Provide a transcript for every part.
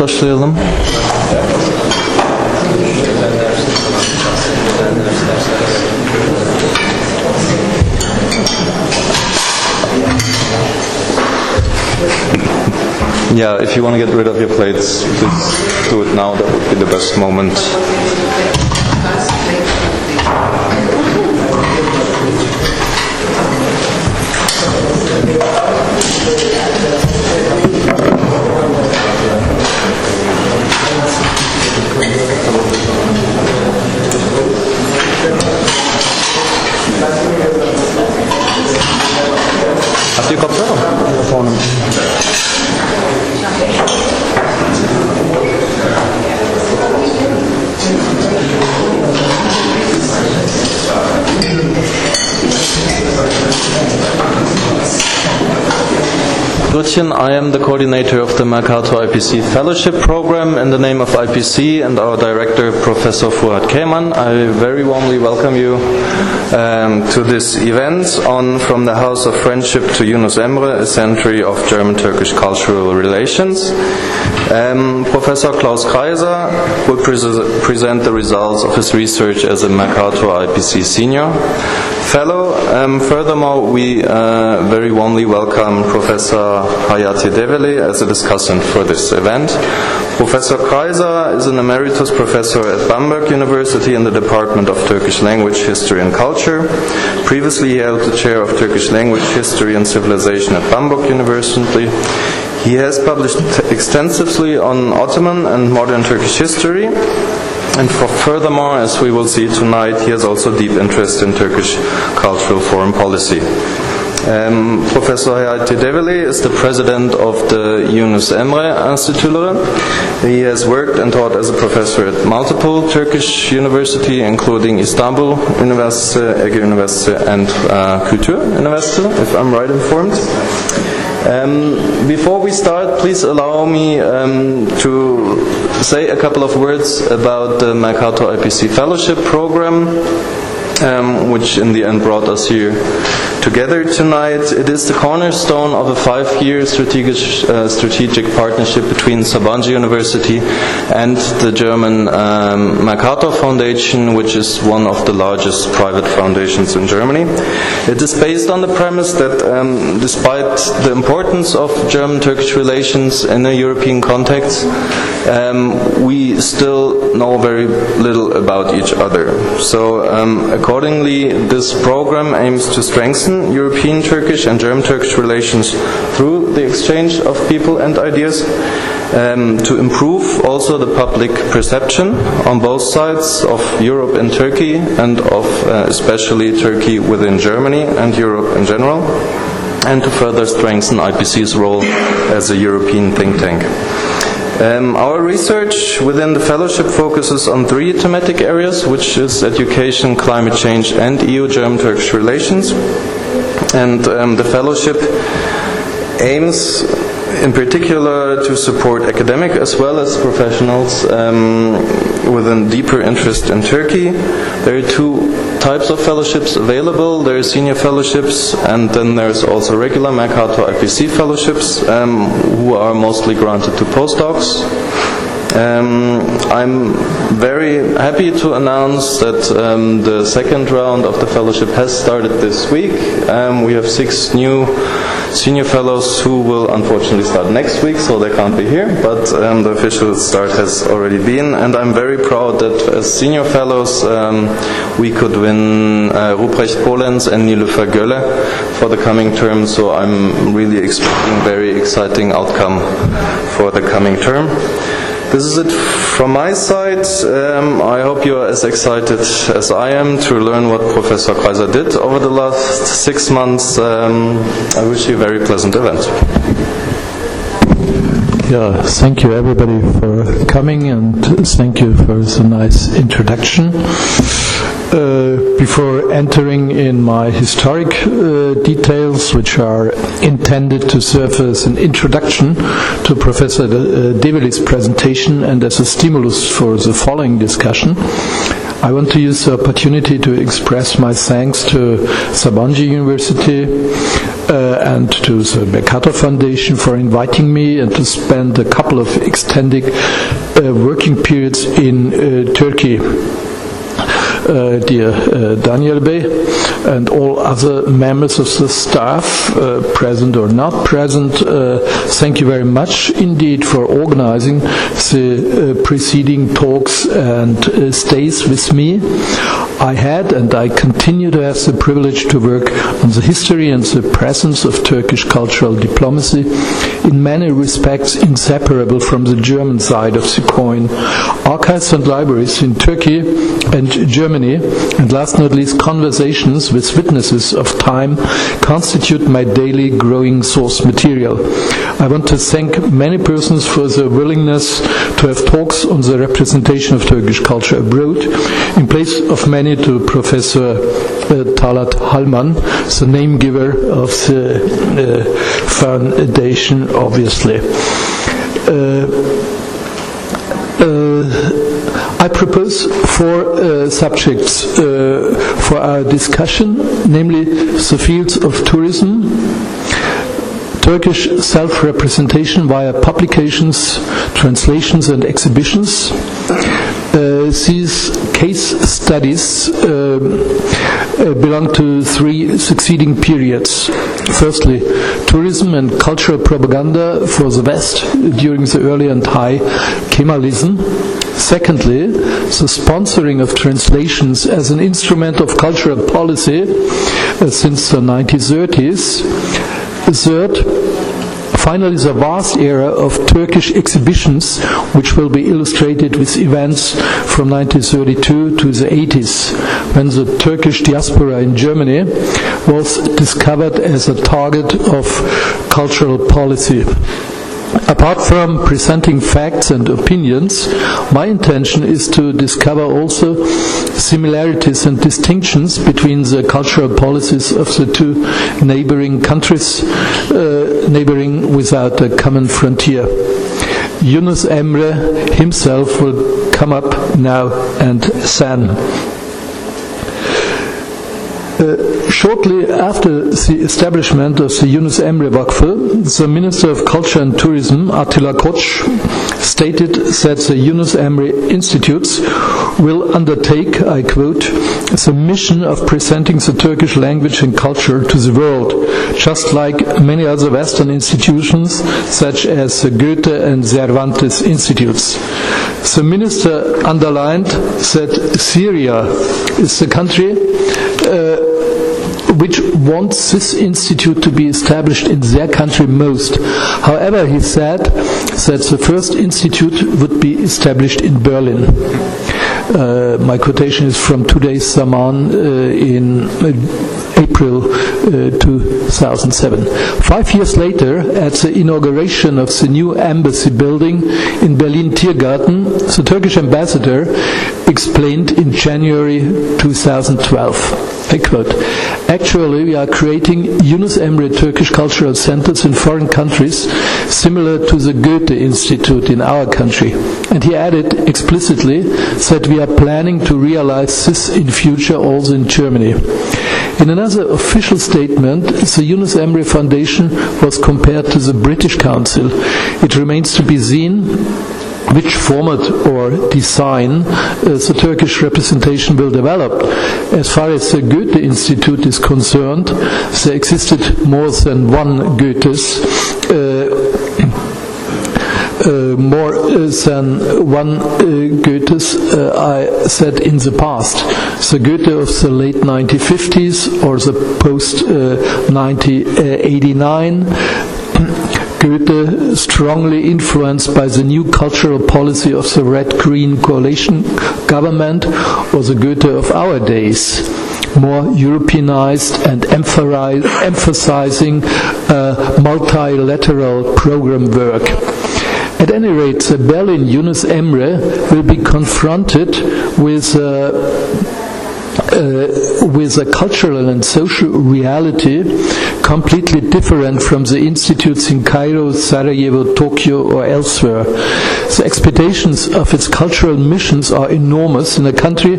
başlayalım. Yeah, if you want to get rid of your plates, please do it now. That would be the best moment. I am the coordinator of the Mercator IPC Fellowship Program in the name of IPC and our director, Professor Fuad Keyman. I very warmly welcome you um, to this event on From the House of Friendship to Yunus Emre, a century of German-Turkish cultural relations. Um, Professor Klaus Kreiser will pres- present the results of his research as a Mercator IPC senior fellow. Um, furthermore, we uh, very warmly welcome Professor Hayati Develi as a discussant for this event. Professor Kreiser is an emeritus professor at Bamberg University in the Department of Turkish Language, History and Culture. Previously, he held the chair of Turkish Language, History and Civilization at Bamberg University. He has published extensively on Ottoman and modern Turkish history. And for furthermore, as we will see tonight, he has also deep interest in Turkish cultural foreign policy. Um, Professor Hayati Develi is the president of the Yunus Emre Institute. He has worked and taught as a professor at multiple Turkish universities, including Istanbul University, Ege University, and uh, Kültür University, if I'm right informed. Um, before we start, please allow me um, to say a couple of words about the Mercator IPC Fellowship Program, um, which in the end brought us here together tonight. It is the cornerstone of a five-year strategic, uh, strategic partnership between Sabancı University and the German um, Mercator Foundation, which is one of the largest private foundations in Germany. It is based on the premise that um, despite the importance of German-Turkish relations in a European context, um, we still know very little about each other. So um, accordingly, this program aims to strengthen European Turkish and German Turkish relations through the exchange of people and ideas, um, to improve also the public perception on both sides of Europe and Turkey, and of uh, especially Turkey within Germany and Europe in general, and to further strengthen IPC's role as a European think tank. Um, our research within the fellowship focuses on three thematic areas, which is education, climate change, and EU-German-Turkish relations. And um, the fellowship aims in particular to support academic as well as professionals um, with a deeper interest in Turkey. There are two types of fellowships available. There are senior fellowships, and then there's also regular Mercator IPC fellowships, um, who are mostly granted to postdocs. Um, I'm very happy to announce that um, the second round of the fellowship has started this week. Um, we have six new senior fellows who will unfortunately start next week, so they can't be here, but um, the official start has already been, and I'm very proud that as senior fellows um, we could win uh, Ruprecht Polenz and Nilufer Göle for the coming term, so I'm really expecting very exciting outcome for the coming term. This is it from my side. Um, I hope you are as excited as I am to learn what Professor Kaiser did over the last six months. Um, I wish you a very pleasant event. Yeah, thank you everybody for coming and thank you for the nice introduction. Uh, before entering in my historic uh, details, which are intended to serve as an introduction to Professor uh, Develi's presentation and as a stimulus for the following discussion, I want to use the opportunity to express my thanks to Sabancı University uh, and to the Mercator Foundation for inviting me and to spend a couple of extended uh, working periods in uh, Turkey. Uh, dear uh, Daniel Bey and all other members of the staff, uh, present or not present, thank you very much indeed for organizing the preceding talks and stays with me. I had and I continue to have the privilege to work on the history and the presence of Turkish cultural diplomacy, in many respects inseparable from the German side of the coin. Archives and libraries in Turkey and Germany, and last not least conversations with witnesses of time, constitute my daily growing source material. I want to thank many persons for their willingness to have talks on the representation of Turkish culture abroad, in place of many to Professor uh, Talat Halman, the name giver of the uh, foundation, obviously. Uh, uh, I propose four uh, subjects uh, for our discussion, namely the fields of tourism, Turkish self-representation via publications, translations and exhibitions. Uh, these case studies uh, uh, belong to three succeeding periods. Firstly, tourism and cultural propaganda for the West during the early and high Kemalism. Secondly, the sponsoring of translations as an instrument of cultural policy uh, since the 1930s. Third, finally the vast era of Turkish exhibitions, which will be illustrated with events from 1932 to the 80s, when the Turkish diaspora in Germany was discovered as a target of cultural policy. Apart from presenting facts and opinions, my intention is to discover also similarities and distinctions between the cultural policies of the two neighboring countries, uh, neighboring without a common frontier. Yunus Emre himself will come up now and then. Uh, shortly after the establishment of the Yunus Emre Vakfı, the Minister of Culture and Tourism, Attila Koç, stated that the Yunus Emre Institutes will undertake, I quote, the mission of presenting the Turkish language and culture to the world, just like many other Western institutions such as the Goethe and Cervantes Institutes. The minister underlined that Syria is the country uh, which wants this institute to be established in their country most. However, he said that the first institute would be established in Berlin. Uh, my quotation is from today's Zaman uh, in uh, April uh, 2007. Five years later, at the inauguration of the new embassy building in Berlin Tiergarten, the Turkish ambassador explained in January 2012. I quote, Actually, we are creating Yunus Emre Turkish cultural centers in foreign countries similar to the Goethe Institute in our country. And he added explicitly that we are planning to realize this in future also in Germany. In another official statement, the Yunus Emre Foundation was compared to the British Council. It remains to be seen which format or design uh, the Turkish representation will develop. As far as the Goethe Institute is concerned, there existed more than one Goethes. Uh, more uh, than one uh, Goethes, uh, I said in the past. The Goethe of the late 1950s or the post 1989 Goethe, strongly influenced by the new cultural policy of the red-green coalition government, was the Goethe of our days more Europeanized and emphasizing uh, multilateral program work. At any rate, the Berlin Yunus Emre will be confronted with uh, uh, with a cultural and social reality completely different from the institutes in Cairo, Sarajevo, Tokyo, or elsewhere. The expectations of its cultural missions are enormous in a country,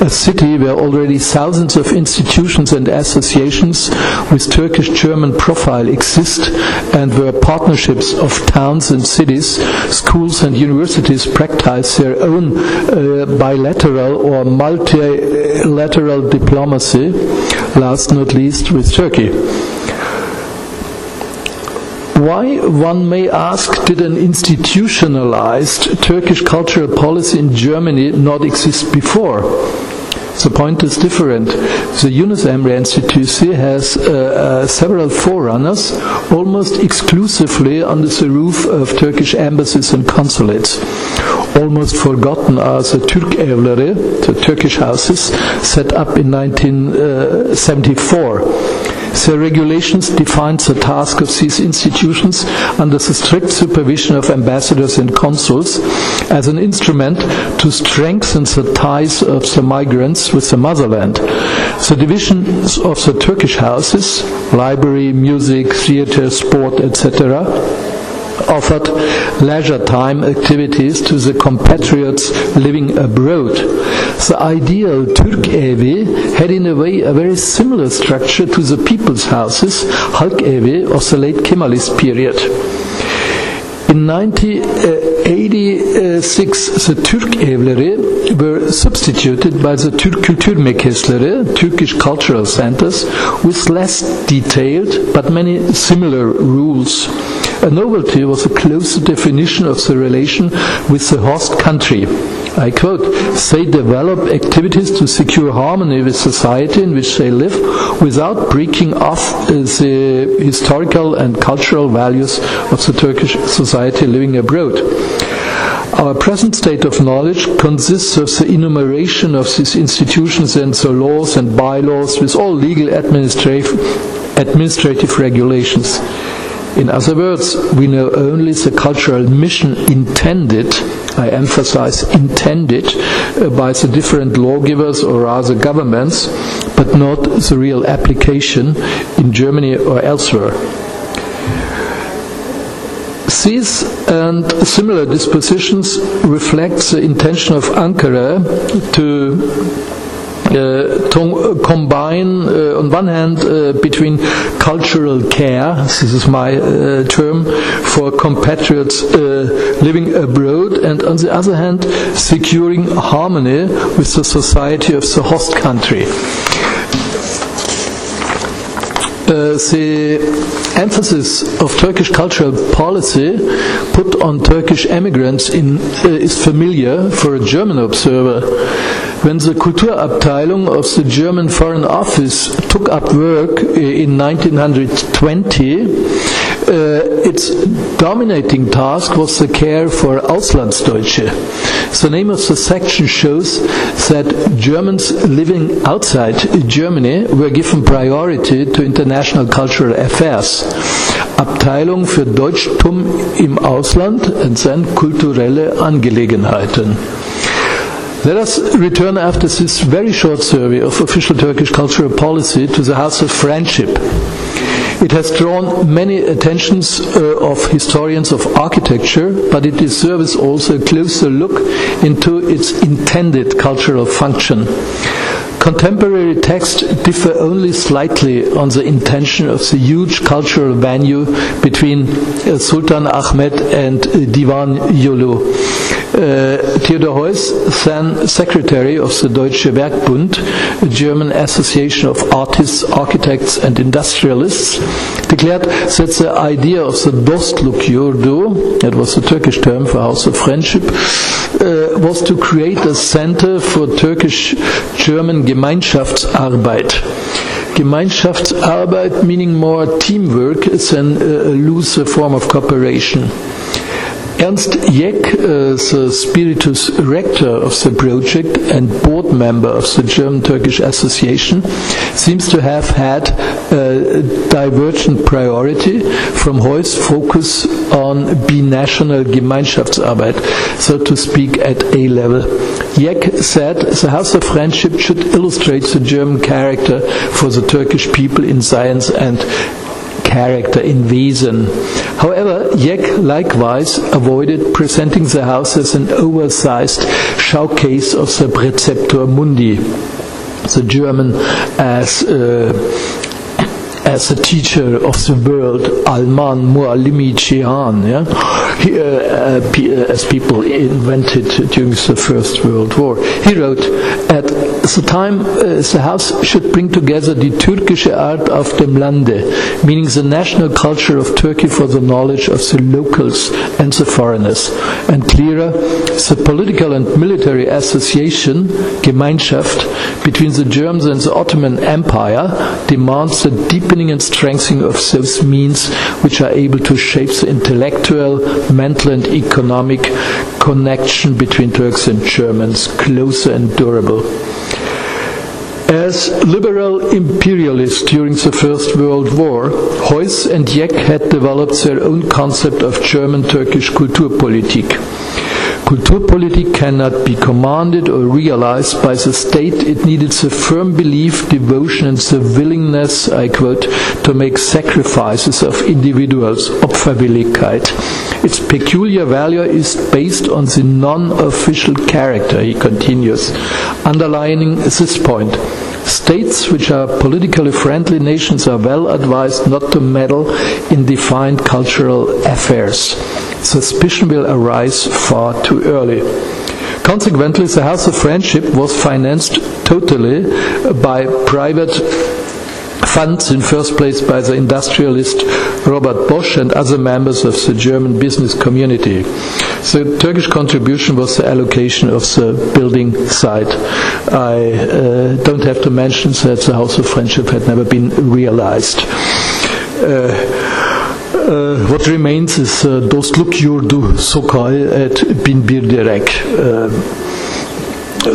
a city where already thousands of institutions and associations with Turkish German profile exist and where partnerships of towns and cities, schools and universities practice their own uh, bilateral or multilateral diplomacy, last not least with Turkey. Why, one may ask, did an institutionalized Turkish cultural policy in Germany not exist before? The point is different. The Yunus Emre Institute has uh, uh, several forerunners, almost exclusively under the roof of Turkish embassies and consulates. Almost forgotten are the Türk evleri, the Turkish houses, set up in 1974. The regulations defined the task of these institutions under the strict supervision of ambassadors and consuls as an instrument to strengthen the ties of the migrants with the motherland. The divisions of the Turkish houses, library, music, theater, sport, etc., offered leisure time activities to the compatriots living abroad. The ideal Türk evi had in a way a very similar structure to the people's houses, Halk evi of the late Kemalist period. In 1986, the Türk evleri were substituted by the Türk Külturmerkezleri, Turkish cultural centers, with less detailed but many similar rules. A novelty was a closer definition of the relation with the host country. I quote, they develop activities to secure harmony with society in which they live without breaking off the historical and cultural values of the Turkish society living abroad. Our present state of knowledge consists of the enumeration of these institutions and the laws and bylaws with all legal administrative, administrative regulations. In other words, we know only the cultural mission intended, I emphasize intended, uh, by the different lawgivers or rather governments, but not the real application in Germany or elsewhere. These and similar dispositions reflect the intention of Ankara to to combine, uh, on one hand, uh, between cultural care, this is my uh, term, for compatriots uh, living abroad, and on the other hand, securing harmony with the society of the host country. Uh, the emphasis of Turkish cultural policy put on Turkish emigrants in, uh, is familiar for a German observer. When the Kulturabteilung of the German Foreign Office took up work in 1920, uh, its dominating task was the care for Auslandsdeutsche. The name of the section shows that Germans living outside Germany were given priority to international cultural affairs. Abteilung für Deutschtum im Ausland and then kulturelle Angelegenheiten. Let us return after this very short survey of official Turkish cultural policy to the House of Friendship. It has drawn many attentions uh, of historians of architecture, but it deserves also a closer look into its intended cultural function. Contemporary texts differ only slightly on the intention of the huge cultural venue between uh, Sultan Ahmed and uh, Divan Yolu. Uh, Theodor Heuss, then secretary of the Deutsche Werkbund, German association of artists, architects, and industrialists, declared that the idea of the Dostluk Yurdu, that was the Turkish term for House of Friendship, uh, was to create a center for Turkish German Gemeinschaftsarbeit. Gemeinschaftsarbeit meaning more teamwork is a looser form of cooperation. Ernst Jäckh, uh, the spiritus rector of the project and board member of the German Turkish Association, seems to have had a divergent priority from Heuss' focus on binational Gemeinschaftsarbeit, so to speak, at A level. Jäckh said the House of Friendship should illustrate the German character for the Turkish people in science and character in Wesen. However, Jäckh likewise avoided presenting the house as an oversized showcase of the Praeceptor Mundi, the German as uh, as a teacher of the world, Alman Muallimi? He, uh, uh, uh, as people invented during the First World War. He wrote, at the time uh, the house should bring together the Türkische Art of dem Lande, meaning the national culture of Turkey for the knowledge of the locals and the foreigners, and clearer, the political and military association, Gemeinschaft, between the Germans and the Ottoman Empire demands the deepening and strengthening of those means which are able to shape the intellectual, mental, and economic connection between Turks and Germans closer and durable. As liberal imperialists during the First World War, Heuss and Jäckh had developed their own concept of German-Turkish Kulturpolitik. Kulturpolitik cannot be commanded or realized by the state. It needed the firm belief, devotion, and the willingness, I quote, to make sacrifices of individuals, Opferwilligkeit. Its peculiar value is based on the non-official character, he continues, underlining this point. States which are politically friendly nations are well advised not to meddle in defined cultural affairs. Suspicion will arise far too early. Consequently, the House of Friendship was financed totally by private funds, in first place by the industrialist Robert Bosch and other members of the German business community. The Turkish contribution was the allocation of the building site. I uh, don't have to mention that the House of Friendship had never been realized. Uh, uh, what remains is uh, Dostluk Yurdu Sokay at Binbirdirek. Uh,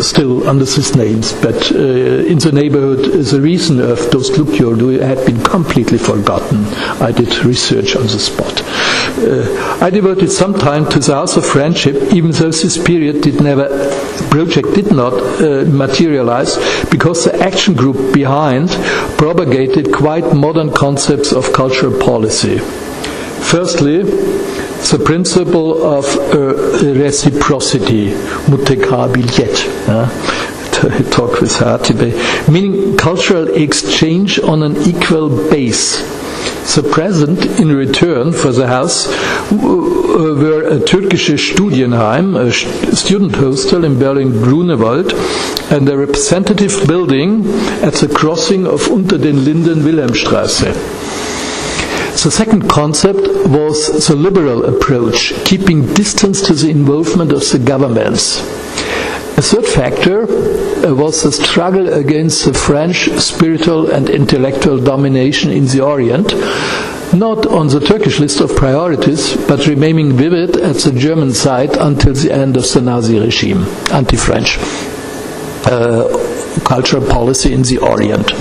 still under these names, but uh, in the neighborhood, the reason of those Yurdu had been completely forgotten. I did research on the spot. Uh, I devoted some time to the House of Friendship, even though this period did never, project did not uh, materialize, because the action group behind propagated quite modern concepts of cultural policy. Firstly, the principle of uh, reciprocity, mutekabiliyet, uh, talk with Hatibe, meaning cultural exchange on an equal base. The present in return for the house were a Turkish Studienheim, a student hostel in Berlin-Grunewald, and a representative building at the crossing of Unter den Linden Wilhelmstraße. The second concept was the liberal approach, keeping distance to the involvement of the governments. A third factor uh, was the struggle against the French spiritual and intellectual domination in the Orient, not on the Turkish list of priorities, but remaining vivid at the German side until the end of the Nazi regime, anti-French uh, cultural policy in the Orient.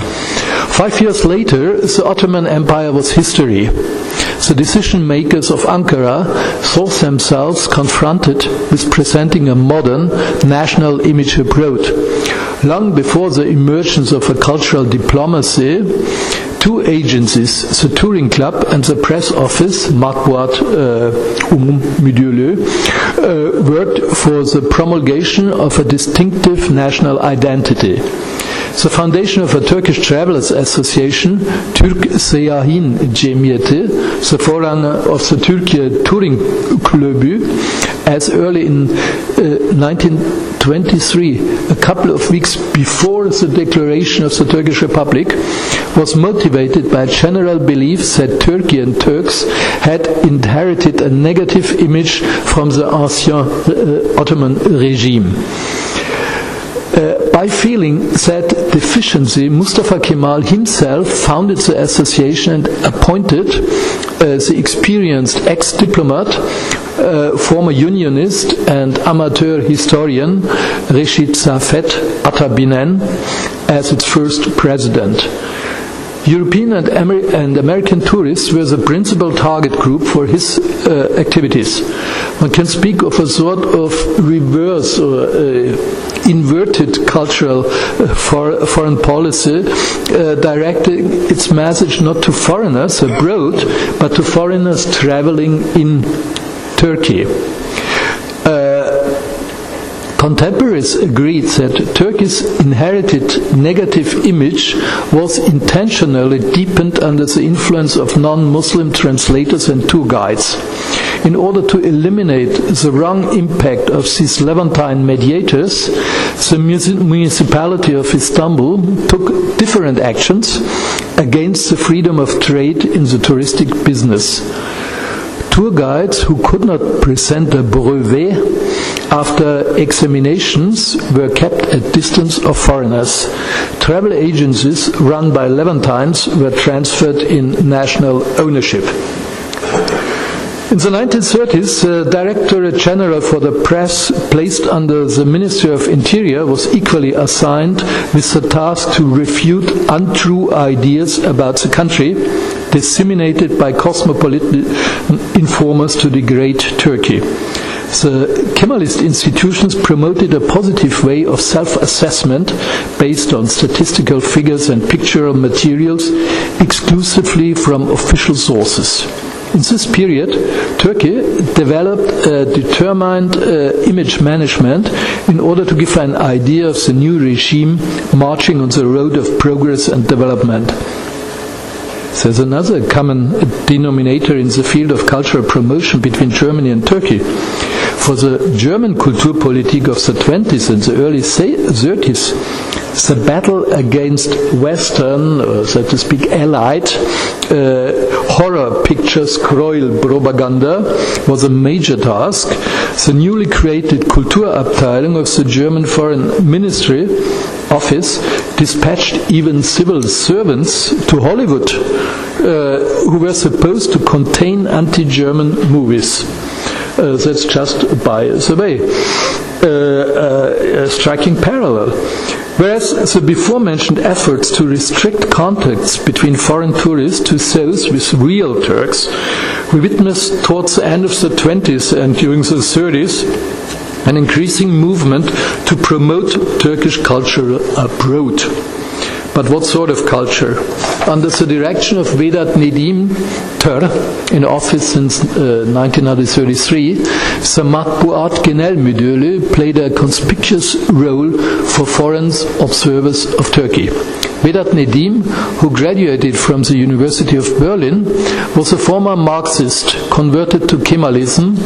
Five years later, the Ottoman Empire was history. The decision makers of Ankara saw themselves confronted with presenting a modern national image approach. Long before the emergence of a cultural diplomacy, two agencies, the Touring Club and the press office, Matbuat uh, uh, worked for the promulgation of a distinctive national identity. The foundation of a Turkish Travelers Association, Türk Seyyahin Cemiyeti, the forerunner of the Türkiye Touring Kulübü, as early in uh, 1923, a couple of weeks before the declaration of the Turkish Republic, was motivated by general belief that Turkey and Turks had inherited a negative image from the ancien uh, Ottoman regime. Uh, by feeling that deficiency, Mustafa Kemal himself founded the association and appointed uh, the experienced ex-diplomat, uh, former unionist and amateur historian Reshid Safet Atabinen as its first president. European and, Amer- and, American tourists were the principal target group for his uh, activities. One can speak of a sort of reverse or uh, inverted cultural uh, for, foreign policy, uh, directing its message not to foreigners abroad, but to foreigners traveling in Turkey. Contemporaries agreed that Turkey's inherited negative image was intentionally deepened under the influence of non-Muslim translators and tour guides. In order to eliminate the wrong impact of these Levantine mediators, the municipality of Istanbul took different actions against the freedom of trade in the touristic business. Tour guides who could not present a brevet after examinations were kept at distance of foreigners. Travel agencies run by Levantines were transferred in national ownership. In the 1930s, the uh, Director General for the Press, placed under the Ministry of Interior, was equally assigned with the task to refute untrue ideas about the country disseminated by cosmopolitan informers to degrade Turkey. The Kemalist institutions promoted a positive way of self-assessment based on statistical figures and pictorial materials exclusively from official sources. In this period, Turkey developed a determined uh, image management in order to give an idea of the new regime marching on the road of progress and development. There's another common denominator in the field of cultural promotion between Germany and Turkey. For the German Kulturpolitik of the 20s and the early 30s, the battle against Western, uh, so to speak, allied uh, horror pictures, Gräuel propaganda, was a major task. The newly created Kulturabteilung of the German Foreign Ministry office dispatched even civil servants to Hollywood uh, who were supposed to contain anti German movies. Uh, that's just by the way. Uh, a striking parallel. Whereas the before mentioned efforts to restrict contacts between foreign tourists to those with real Turks, we witnessed towards the end of the 20s and during the 30s an increasing movement to promote Turkish culture abroad. But what sort of culture? Under the direction of Vedat Nedim Tör, in office since uh, 1933, the Matbuat Genel Müdürlüğü played a conspicuous role for foreign observers of Turkey. Vedat Nedim, who graduated from the University of Berlin, was a former Marxist converted to Kemalism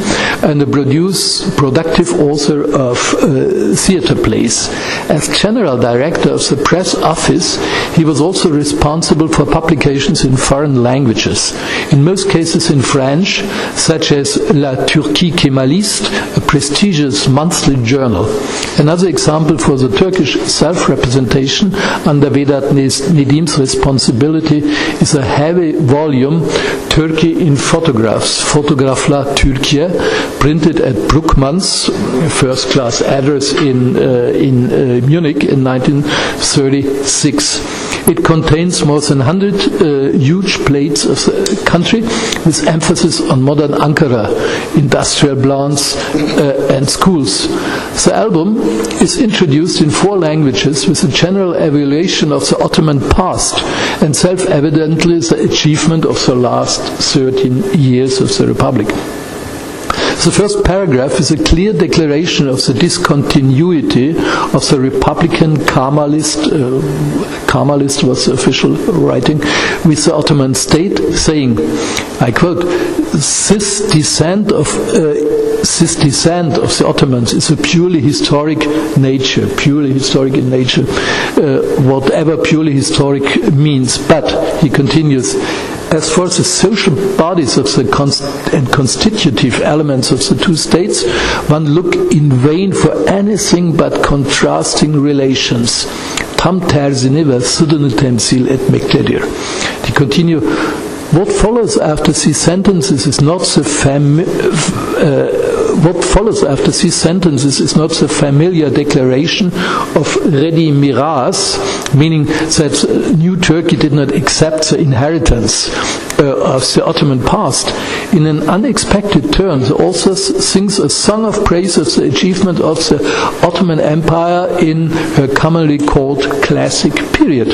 and a produce, productive author of uh, theater plays. As general director of the press office, he was also responsible for publications in foreign languages, in most cases in French, such as La Turquie Kemaliste, a prestigious monthly journal. Another example for the Turkish self-representation under Vedat Nedim's responsibility is a heavy volume, Turkey in Photographs, Fotoğraflar Türkiye, printed at Bruckmann's first class address in, uh, in uh, Munich in 1936. It contains more than 100 uh, huge plates of the country with emphasis on modern Ankara, industrial plants uh, and schools. The album is introduced in four languages with a general evaluation of the Ottoman past and self-evidently the achievement of the last 13 years of the Republic. The first paragraph is a clear declaration of the discontinuity of the Republican Kemalist, uh, Kemalist was the official writing, with the Ottoman state, saying, I quote, this descent of uh, this descent of the Ottomans is a purely historic nature, purely historic in nature, uh, whatever purely historic means. But, he continues, as for the social bodies of the const- and constitutive elements of the two states, one look in vain for anything but contrasting relations. Tam tersini ve sıdını temsil. He continue, what follows after these sentences is not the fam- uh, what follows after these sentences is not the familiar declaration of redd-i miras, meaning that New Turkey did not accept the inheritance uh, of the Ottoman past. In an unexpected turn, the author sings a song of praise of the achievement of the Ottoman Empire in her commonly called classic period.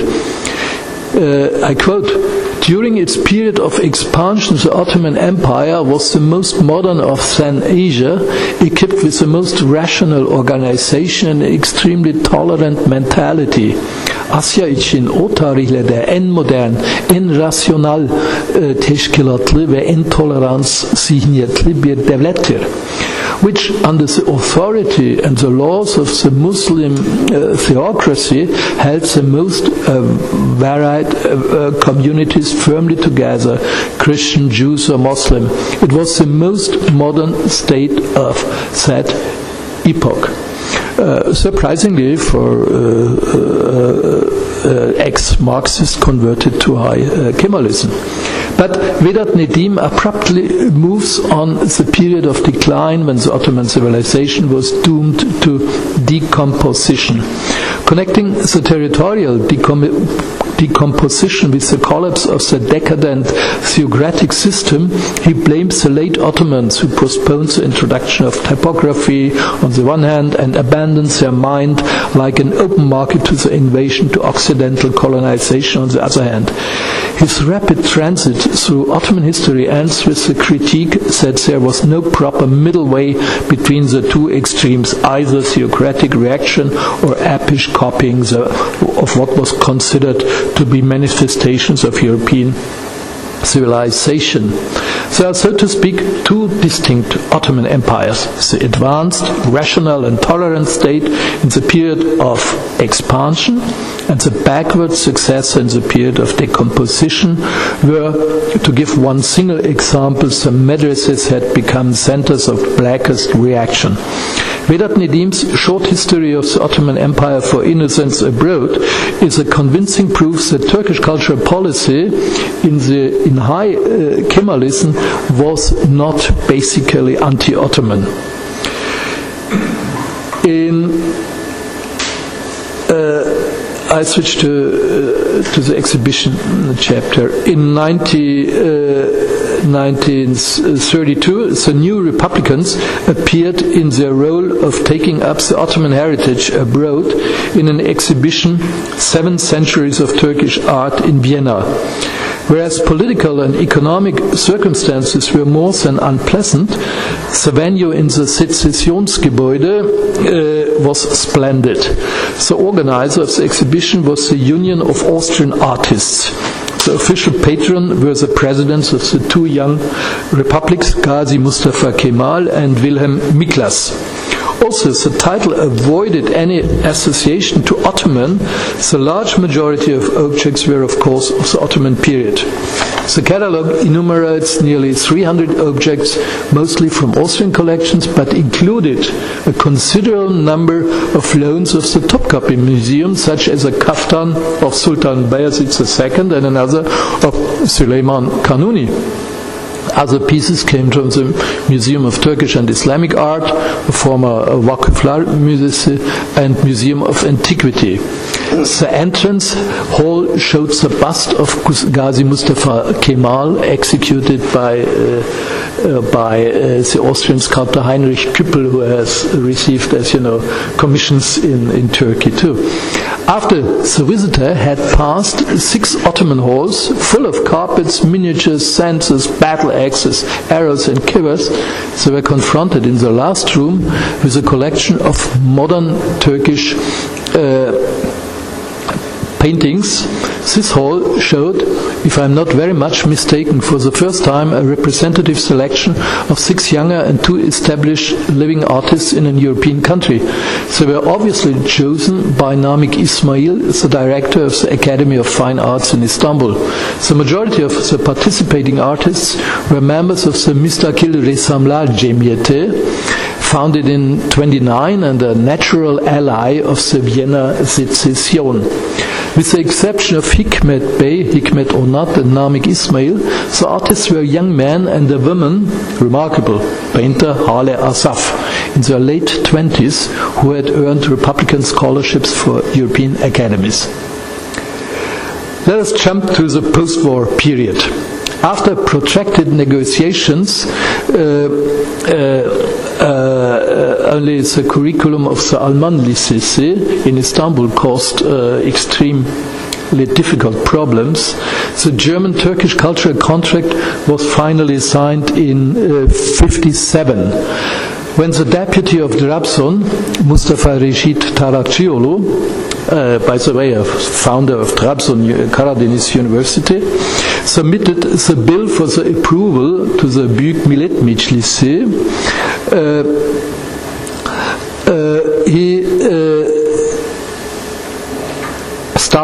Uh, I quote, during its period of expansion, the Ottoman Empire was the most modern of Then Asia, equipped with the most rational organization and extremely tolerant mentality. Asya için o tarihlerde en modern, en rasyonal e, teşkilatlı ve en tolerans zihniyetli bir devlettir which under the authority and the laws of the Muslim uh, theocracy held the most uh, varied uh, uh, communities firmly together, Christian, Jews or Muslim. It was the most modern state of that epoch. Uh, surprisingly, for uh, uh, ex-Marxists converted to high Kemalism. But Vedat Nedim abruptly moves on the period of decline when the Ottoman civilization was doomed to decomposition. Connecting the territorial decomposition with the collapse of the decadent theocratic system, he blames the late Ottomans who postponed the introduction of typography on the one hand and abandoned their mind like an open market to the invasion to Occidental colonization on the other hand. His rapid transit through Ottoman history ends with the critique that there was no proper middle way between the two extremes, either theocratic reaction or apish copying the, of what was considered to be manifestations of European civilization. There are, so to speak, two distinct Ottoman empires the advanced, rational, and tolerant state in the period of expansion, and the backward successor in the period of decomposition, where, to give one single example, some madrasas had become centers of blackest reaction. Vedat Nedim's short history of the Ottoman Empire for innocence abroad is a convincing proof that Turkish cultural policy in the in high uh, Kemalism was not basically anti-Ottoman. In uh, I switch to uh, to the exhibition chapter in 90. Uh, 1932, the New Republicans appeared in their role of taking up the Ottoman heritage abroad in an exhibition, Seven Centuries of Turkish Art in Vienna. Whereas political and economic circumstances were more than unpleasant, the venue in the Sezessionsgebäude uh, was splendid. The organizer of the exhibition was the Union of Austrian Artists. The official patron were the presidents of the two young republics, Gazi Mustafa Kemal and Wilhelm Miklas. Also, the title avoided any association to Ottoman. The large majority of objects were, of course, of the Ottoman period. The catalogue enumerates nearly 300 objects, mostly from Austrian collections, but included a considerable number of loans of the Topkapi Museum, such as a kaftan of Sultan Bayezid II and another of Suleiman Kanuni. Other pieces came from the Museum of Turkish and Islamic Art, former Vakıflar Müzesi, and Museum of Antiquity. The entrance hall showed the bust of Ghazi Mustafa Kemal, executed by, uh, uh, by uh, the Austrian sculptor Heinrich Krippel, who has received, as you know, commissions in, in Turkey too. After the visitor had passed six Ottoman halls full of carpets, miniatures, censers, battle axes, arrows, and quivers, they were confronted in the last room with a collection of modern Turkish uh, paintings, this hall showed, if I'm not very much mistaken, for the first time a representative selection of six younger and two established living artists in a European country. They were obviously chosen by Namik Ismail, the director of the Academy of Fine Arts in Istanbul. The majority of the participating artists were members of the Müstakil Ressamlar Cemiyeti, founded in 29 and a natural ally of the Vienna Secession. With the exception of Hikmet Bey, Hikmet Onat, and Namik Ismail, the artists were young men and a woman, remarkable, painter Hale Asaf, in their late 20s, who had earned Republican scholarships for European academies. Let us jump to the post-war period. After protracted negotiations, uh, uh, uh, only the curriculum of the Alman Lisesi in Istanbul caused extremely difficult problems. The German-Turkish cultural contract was finally signed in 57. When the deputy of Trabzon, Mustafa Reshid Tarakcioglu, uh, by the way, a founder of Trabzon Karadeniz University, submitted the bill for the approval to the Büyük Millet Meclisi. Uh, uh, he uh,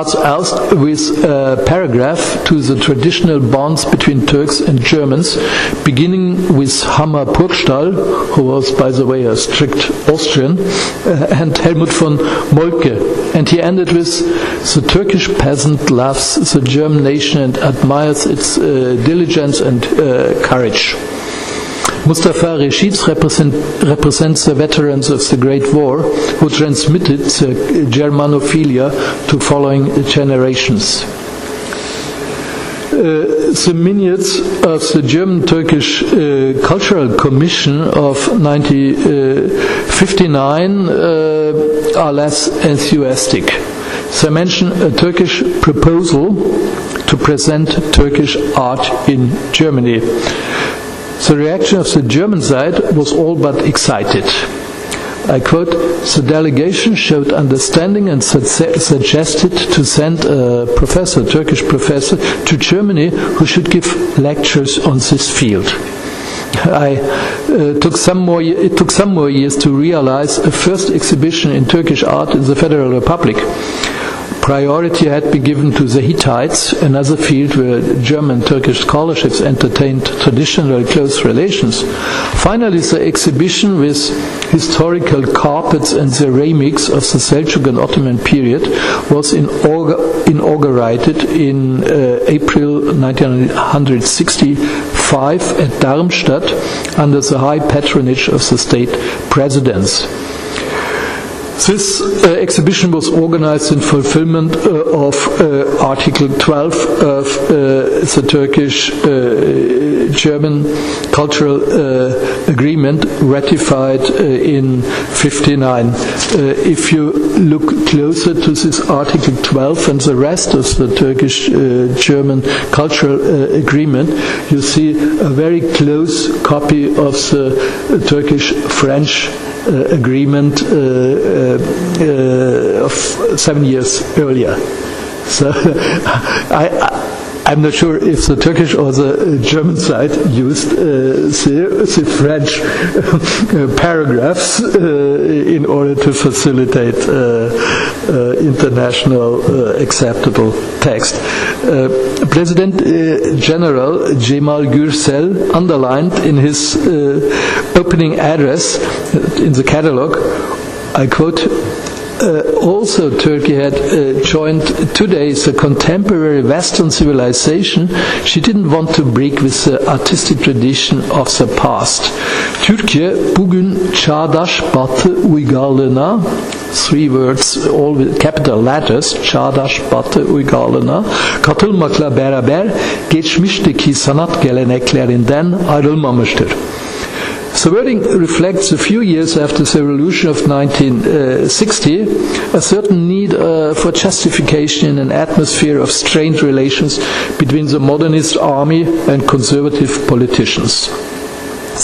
starts with a paragraph to the traditional bonds between Turks and Germans, beginning with Hammer Purgstall, who was, by the way, a strict Austrian, uh, and Helmut von Moltke. And he ended with the Turkish peasant loves the German nation and admires its uh, diligence and uh, courage. Mustafa Reshid represent, represents the veterans of the Great War who transmitted Germanophilia to following generations. Uh, the minutes of the German Turkish uh, Cultural Commission of 1959 uh, are less enthusiastic. They mention a Turkish proposal to present Turkish art in Germany. The reaction of the German side was all but excited. I quote, the delegation showed understanding and su- suggested to send a professor, a Turkish professor, to Germany who should give lectures on this field. I uh, took some more, it took some more years to realize a first exhibition in Turkish art in the Federal Republic priority had been given to the Hittites, another field where German Turkish scholarships entertained traditional close relations. Finally, the exhibition with historical carpets and ceramics of the Seljuk and Ottoman period was inaugurated in uh, April 1965 at Darmstadt under the high patronage of the state presidents. This uh, exhibition was organized in fulfillment uh, of uh, Article 12 of uh, the Turkish uh, German Cultural uh, Agreement ratified in 59. if you look closer to this Article 12 and the rest of the Turkish German Cultural Agreement, you see a very close copy of the Turkish French agreement uh, uh, of seven years earlier. So I, I am not sure if the Turkish or the German side used uh, the, the, French uh, paragraphs uh, in order to facilitate uh, uh, international uh, acceptable text. President General Cemal Gürsel underlined in his opening address in the catalogue, I quote, uh, also Turkey had uh, joined today's uh, contemporary Western civilization, she didn't want to break with the artistic tradition of the past. Türkiye bugün çağdaş batı uygarlığına three words all with capital letters çağdaş batı uygarlığına katılmakla beraber geçmişteki sanat geleneklerinden ayrılmamıştır. The wording reflects a few years after the revolution of 1960 a certain need uh, for justification in an atmosphere of strained relations between the modernist army and conservative politicians.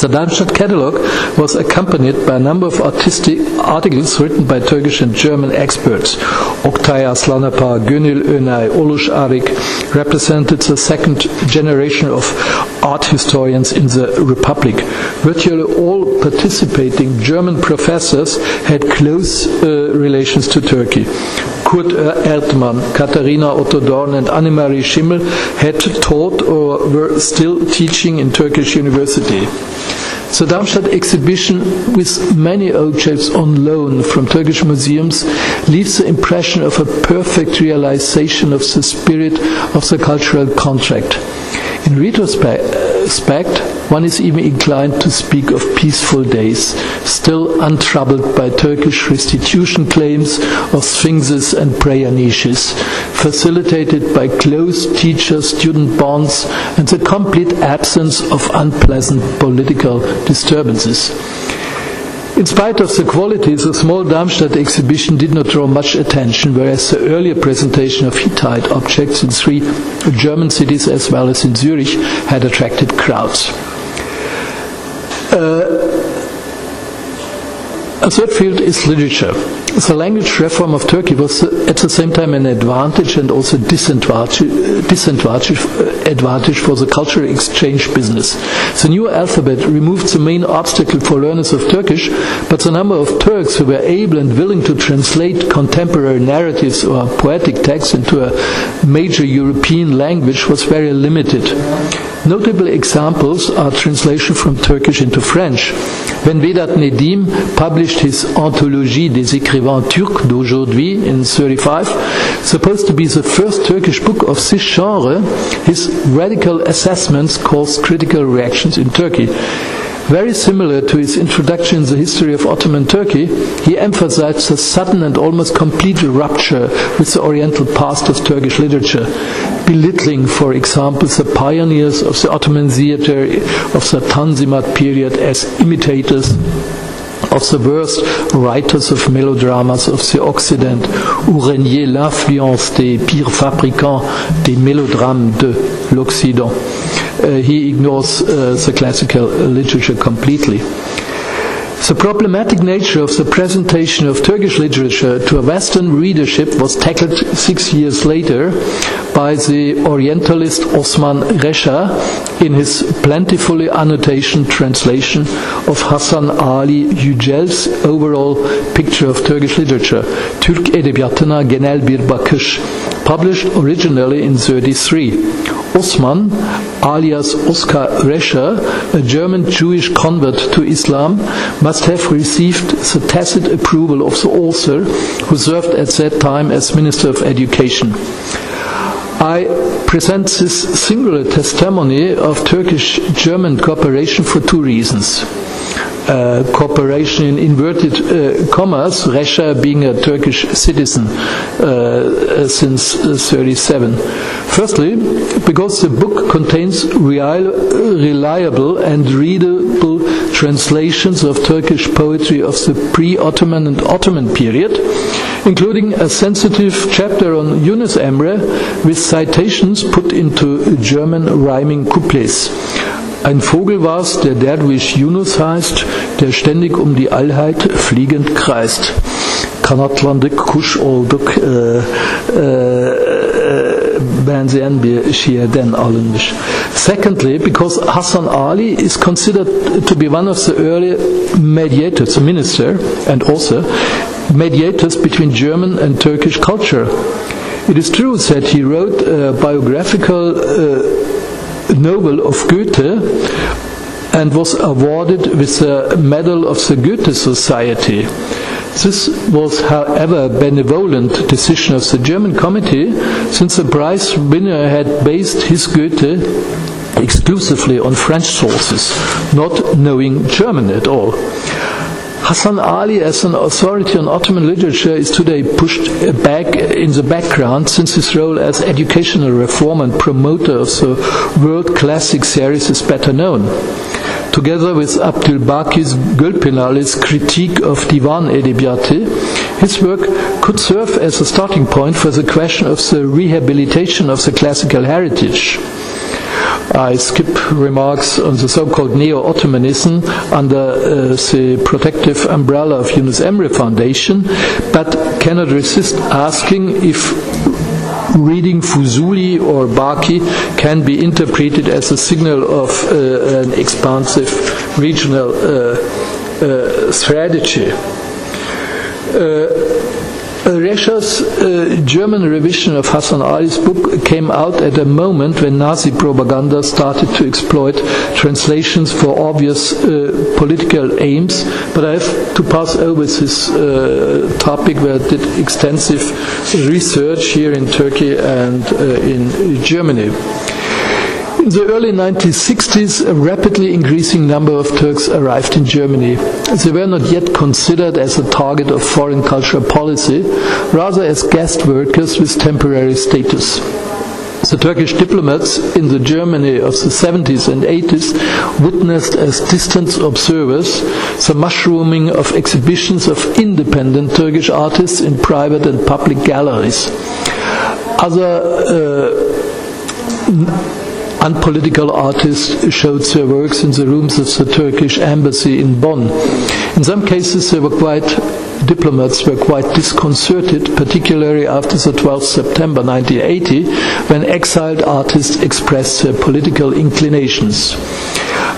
The Darmstadt catalogue was accompanied by a number of artistic articles written by Turkish and German experts. Oktay Aslanapa, Gönül Önay, Oluş Arik represented the second generation of art historians in the Republic. Virtually all participating German professors had close uh, relations to Turkey. Kurt Erdmann, Katharina Otto Dorn, and Annemarie Schimmel had taught or were still teaching in Turkish university. The Darmstadt exhibition, with many objects on loan from Turkish museums, leaves the impression of a perfect realization of the spirit of the cultural contract. In retrospect, one is even inclined to speak of peaceful days, still untroubled by Turkish restitution claims of sphinxes and prayer niches, facilitated by close teacher-student bonds and the complete absence of unpleasant political disturbances. In spite of the qualities, the small Darmstadt exhibition did not draw much attention, whereas the earlier presentation of Hittite objects in three German cities as well as in Zurich had attracted crowds. Uh, a third field is literature. The language reform of Turkey was at the same time an advantage and also disadvantage, disadvantage advantage for the cultural exchange business. The new alphabet removed the main obstacle for learners of Turkish, but the number of Turks who were able and willing to translate contemporary narratives or poetic texts into a major European language was very limited. Notable examples are translation from Turkish into French. When Vedat Nedim published his Anthologie des écrivains turcs d'aujourd'hui in 35, supposed to be the first Turkish book of this genre, his radical assessments caused critical reactions in Turkey. Very similar to his introduction in the history of Ottoman Turkey, he emphasized the sudden and almost complete rupture with the Oriental past of Turkish literature, belittling, for example, the pioneers of the Ottoman theater of the Tanzimat period as imitators of the worst writers of melodramas of the Occident, ou régnait l'influence des pires fabricants des mélodrames de l'Occident. Uh, he ignores uh, the classical literature completely. The problematic nature of the presentation of Turkish literature to a Western readership was tackled six years later by the Orientalist Osman Rescher in his plentifully annotation translation of Hasan Ali Yücel's overall picture of Turkish literature, Türk Edebiyatına Genel Bir Bakış, published originally in 33. Osman, alias Oskar Rescher, a German Jewish convert to Islam, must have received the tacit approval of the author, who served at that time as Minister of Education. I present this singular testimony of Turkish German cooperation for two reasons. Uh, cooperation in inverted uh, commas, Rescher being a Turkish citizen uh, since 37. Firstly, because the book contains reliable and readable translations of Turkish poetry of the pre-Ottoman and Ottoman period, including a sensitive chapter on Yunus Emre with citations put into German rhyming couplets. Ein Vogel war's, der Derwisch Yunus heißt, der ständig um die Allheit fliegend kreist. Kanatlandık kuş olduk e, e, benzeyen bir şiirden alınmış. Secondly, because Hassan Ali is considered to be one of the early mediators, minister and also mediators between German and Turkish culture. It is true that he wrote a biographical uh, novel of Goethe and was awarded with the Medal of the Goethe Society. This was, however, a benevolent decision of the German committee, since the prize winner had based his Goethe exclusively on French sources, not knowing German at all. Hasan Ali, as an authority on Ottoman literature, is today pushed back in the background since his role as educational reformer and promoter of the world classic series is better known. Together with Abdul Baki's Gölpınarlı's critique of Divan Edebiyatı, his work could serve as a starting point for the question of the rehabilitation of the classical heritage. I skip remarks on the so-called neo-Ottomanism under uh, the protective umbrella of Yunus Emre Foundation, but cannot resist asking if reading Fuzuli or Baki can be interpreted as a signal of uh, an expansive regional uh, uh strategy. Rescher's uh, German revision of Hasan Ali's book came out at a moment when Nazi propaganda started to exploit translations for obvious uh, political aims, but I have to pass over this uh, topic where I did extensive research here in Turkey and uh, in Germany. In the early 1960s, a rapidly increasing number of Turks arrived in Germany. They were not yet considered as a target of foreign cultural policy, rather as guest workers with temporary status. The Turkish diplomats in the Germany of the 70s and 80s witnessed as distant observers the mushrooming of exhibitions of independent Turkish artists in private and public galleries. Other uh, unpolitical artists showed their works in the rooms of the Turkish embassy in Bonn. In some cases, they were quite diplomats were quite disconcerted, particularly after the 12th September 1980, when exiled artists expressed their political inclinations.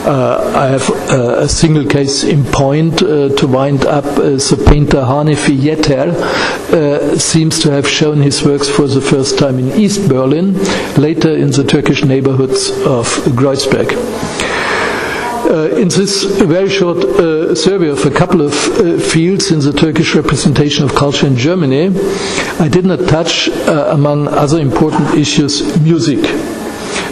Uh, I have uh, a single case in point uh, to wind up. the painter Hanefi Yeter seems to have shown his works for the first time in East Berlin, later in the Turkish neighborhoods of Kreuzberg. Uh, in this very short uh, survey of a couple of uh, fields in the Turkish representation of culture in Germany, I did not touch, among other important issues, music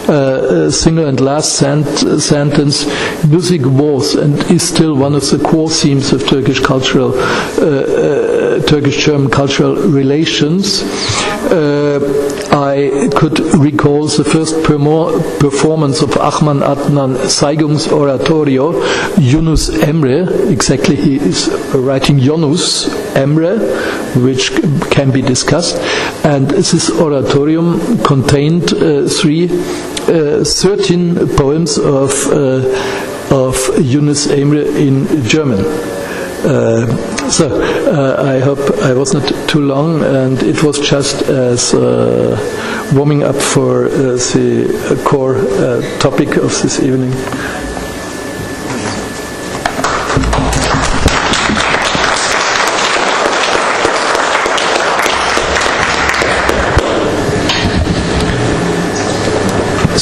uh, single and last sent- sentence, music was and is still one of the core themes of Turkish cultural, uh, uh, Turkish-German cultural relations. Uh, I could recall the first performance of Ahmad Adnan Saygun's oratorio, Yunus Emre, exactly he is writing Yunus Emre, which can be discussed, and this oratorium contained uh, three uh, 13 poems of, uh, of Yunus Emre in German. Uh, so uh, I hope I was not too long, and it was just as uh, warming up for uh, the core topic of this evening.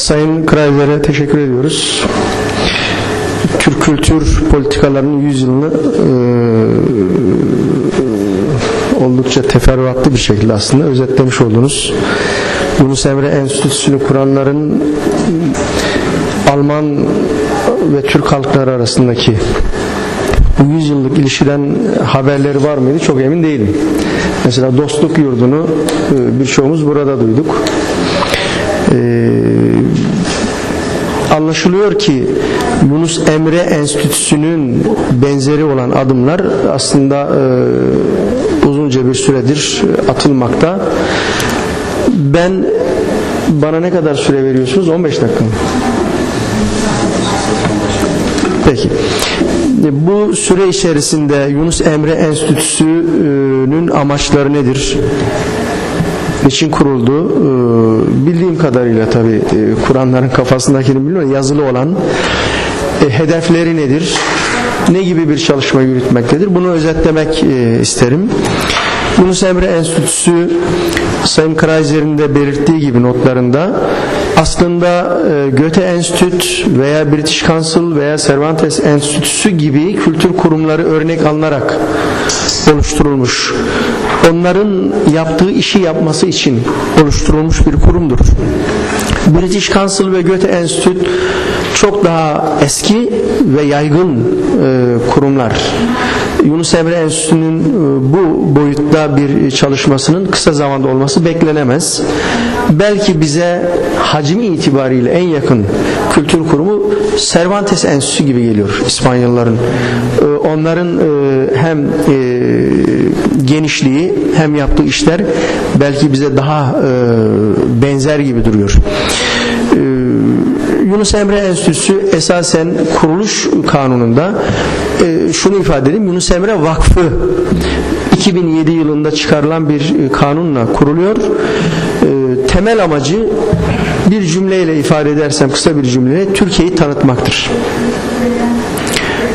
Sayın Kraliçelere teşekkür ediyoruz. Türk kültür politikalarının yüzyılını e, oldukça teferruatlı bir şekilde aslında özetlemiş oldunuz. Yunus Emre Enstitüsü'nü kuranların Alman ve Türk halkları arasındaki bu yüzyıllık ilişkiden haberleri var mıydı çok emin değilim. Mesela dostluk yurdunu e, birçoğumuz burada duyduk. Ee, anlaşılıyor ki Yunus Emre Enstitüsü'nün benzeri olan adımlar aslında e, uzunca bir süredir atılmakta. Ben bana ne kadar süre veriyorsunuz? 15 dakika mı? Peki. Bu süre içerisinde Yunus Emre Enstitüsü'nün amaçları nedir? Niçin kuruldu? Ee, bildiğim kadarıyla tabi e, Kur'anların kafasındakini bilmiyorum yazılı olan e, hedefleri nedir? Ne gibi bir çalışma yürütmektedir? Bunu özetlemek e, isterim. Yunus Emre Enstitüsü Sayın Kreiser'in de belirttiği gibi notlarında aslında e, Goethe Enstitü veya British Council veya Cervantes Enstitüsü gibi kültür kurumları örnek alınarak oluşturulmuş. Onların yaptığı işi yapması için oluşturulmuş bir kurumdur. British Council ve Goethe Enstitü çok daha eski ve yaygın e, kurumlar. Yunus Emre Enstitüsü'nün e, bu boyutta bir çalışmasının kısa zamanda olması beklenemez. Belki bize hacmi itibariyle en yakın kültür kurumu Cervantes Enstitüsü gibi geliyor İspanyolların. E, onların e, hem genişliği hem yaptığı işler belki bize daha benzer gibi duruyor. Yunus Emre Enstitüsü esasen kuruluş kanununda e, şunu ifade edeyim. Yunus Emre Vakfı 2007 yılında çıkarılan bir e, kanunla kuruluyor. E, temel amacı bir cümleyle ifade edersem kısa bir cümleyle Türkiye'yi tanıtmaktır.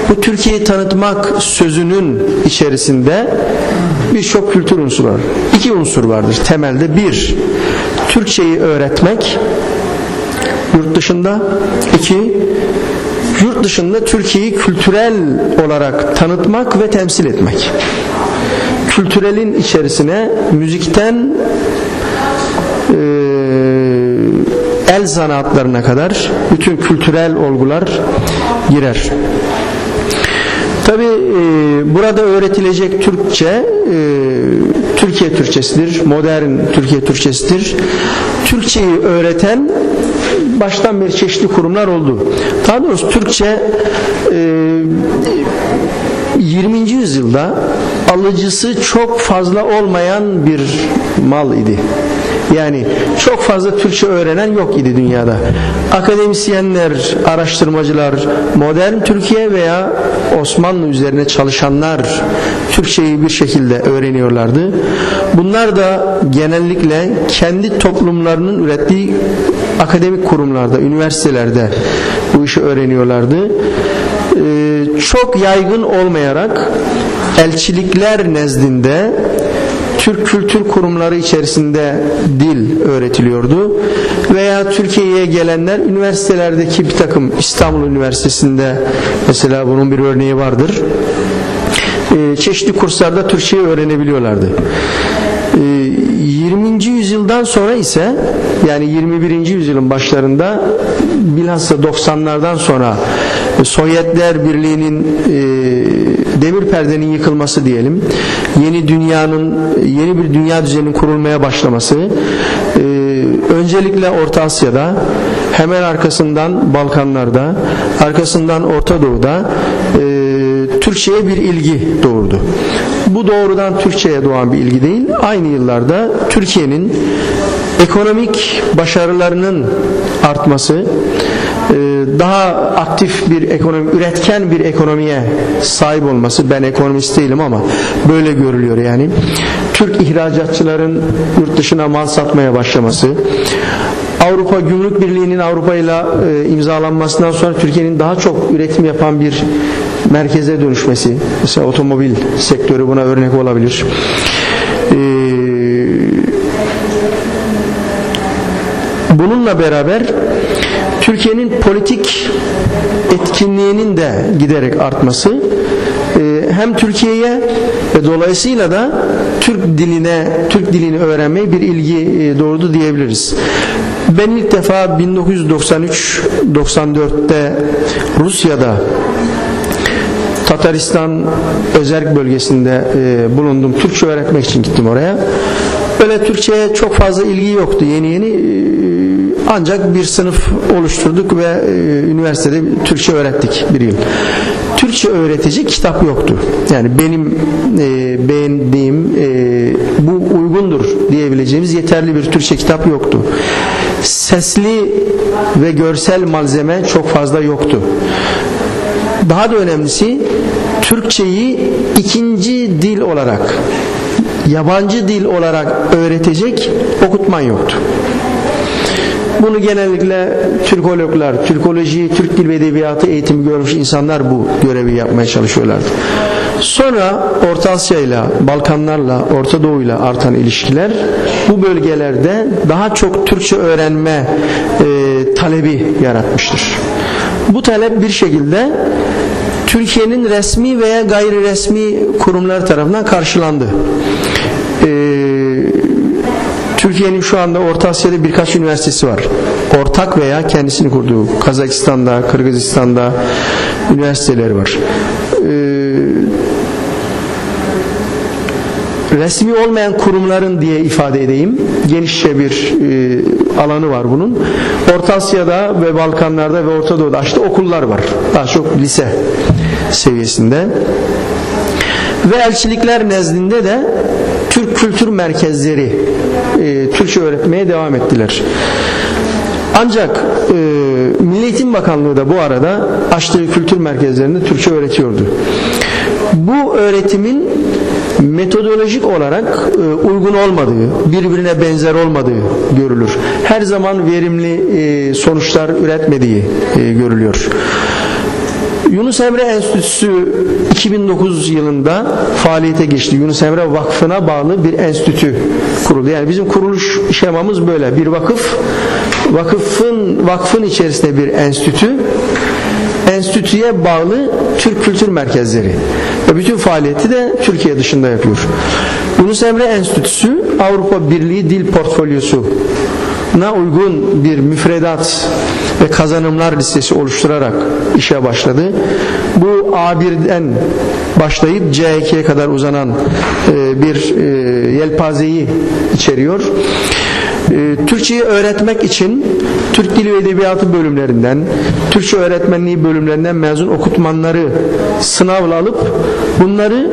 Bu Türkiye'yi tanıtmak sözünün içerisinde birçok kültür unsuru var. İki unsur vardır temelde. Bir, Türkçeyi öğretmek yurt dışında. iki yurt dışında Türkiye'yi kültürel olarak tanıtmak ve temsil etmek. Kültürelin içerisine müzikten e, el sanatlarına kadar bütün kültürel olgular girer. Tabi e, burada öğretilecek Türkçe e, Türkiye Türkçesidir, modern Türkiye Türkçesidir. Türkçeyi öğreten baştan beri çeşitli kurumlar oldu. Daha doğrusu Türkçe e, 20. yüzyılda alıcısı çok fazla olmayan bir mal idi. Yani çok fazla Türkçe öğrenen yok idi dünyada. Akademisyenler, araştırmacılar, modern Türkiye veya Osmanlı üzerine çalışanlar Türkçeyi bir şekilde öğreniyorlardı. Bunlar da genellikle kendi toplumlarının ürettiği akademik kurumlarda, üniversitelerde bu işi öğreniyorlardı. Ee, çok yaygın olmayarak elçilikler nezdinde Türk kültür kurumları içerisinde dil öğretiliyordu. Veya Türkiye'ye gelenler üniversitelerdeki bir takım İstanbul Üniversitesi'nde mesela bunun bir örneği vardır. Ee, çeşitli kurslarda Türkçeyi öğrenebiliyorlardı 20. yüzyıldan sonra ise yani 21. yüzyılın başlarında bilhassa 90'lardan sonra Sovyetler Birliği'nin e, demir perdenin yıkılması diyelim yeni dünyanın yeni bir dünya düzeninin kurulmaya başlaması e, öncelikle Orta Asya'da hemen arkasından Balkanlarda arkasından Orta Doğu'da e, Türkçe'ye bir ilgi doğurdu. Bu doğrudan Türkçe'ye doğan bir ilgi değil. Aynı yıllarda Türkiye'nin ekonomik başarılarının artması, e, daha aktif bir ekonomi, üretken bir ekonomiye sahip olması, ben ekonomist değilim ama böyle görülüyor yani. Türk ihracatçıların yurt dışına mal satmaya başlaması, Avrupa Gümrük Birliği'nin Avrupa ile imzalanmasından sonra Türkiye'nin daha çok üretim yapan bir merkeze dönüşmesi mesela otomobil sektörü buna örnek olabilir ee, bununla beraber Türkiye'nin politik etkinliğinin de giderek artması e, hem Türkiye'ye ve dolayısıyla da Türk diline Türk dilini öğrenmeye bir ilgi e, doğurdu diyebiliriz. Ben ilk defa 1993-94'te Rusya'da Tataristan özel bölgesinde e, bulundum. Türkçe öğretmek için gittim oraya. Öyle Türkçe'ye çok fazla ilgi yoktu yeni yeni. E, ancak bir sınıf oluşturduk ve e, üniversitede Türkçe öğrettik bir yıl. Türkçe öğretici kitap yoktu. Yani benim e, beğendiğim e, bu uygundur diyebileceğimiz yeterli bir Türkçe kitap yoktu. Sesli ve görsel malzeme çok fazla yoktu. Daha da önemlisi Türkçeyi ikinci dil olarak yabancı dil olarak öğretecek okutman yoktu. Bunu genellikle Türkologlar, Türkoloji, Türk Dil ve Edebiyatı eğitimi görmüş insanlar bu görevi yapmaya çalışıyorlardı. Sonra Orta Asya ile Balkanlarla Orta Doğu ile artan ilişkiler bu bölgelerde daha çok Türkçe öğrenme e, talebi yaratmıştır. Bu talep bir şekilde Türkiye'nin resmi veya gayri resmi kurumlar tarafından karşılandı. Ee, Türkiye'nin şu anda Orta Asya'da birkaç üniversitesi var. Ortak veya kendisini kurduğu Kazakistan'da, Kırgızistan'da üniversiteleri var. Resmi olmayan kurumların diye ifade edeyim. Genişçe bir e, alanı var bunun. Orta Asya'da ve Balkanlarda ve Orta Doğu'da işte okullar var. Daha çok lise seviyesinde. Ve elçilikler nezdinde de Türk kültür merkezleri e, Türkçe öğretmeye devam ettiler. Ancak e, Milli Eğitim Bakanlığı da bu arada açtığı kültür merkezlerinde Türkçe öğretiyordu. Bu öğretimin metodolojik olarak e, uygun olmadığı, birbirine benzer olmadığı görülür. Her zaman verimli e, sonuçlar üretmediği e, görülüyor. Yunus Emre Enstitüsü 2009 yılında faaliyete geçti. Yunus Emre Vakfı'na bağlı bir enstitü kuruldu. Yani bizim kuruluş şemamız böyle. Bir vakıf, vakıfın vakfın içerisinde bir enstitü, enstitüye bağlı Türk kültür merkezleri ve bütün faaliyeti de Türkiye dışında yapıyor. Yunus Emre Enstitüsü Avrupa Birliği Dil Portfolyosu na uygun bir müfredat ve kazanımlar listesi oluşturarak işe başladı. Bu A1'den başlayıp C2'ye kadar uzanan e, bir e, yelpazeyi içeriyor. E, Türkçeyi öğretmek için Türk Dili ve Edebiyatı bölümlerinden, Türkçe öğretmenliği bölümlerinden mezun okutmanları sınavla alıp bunları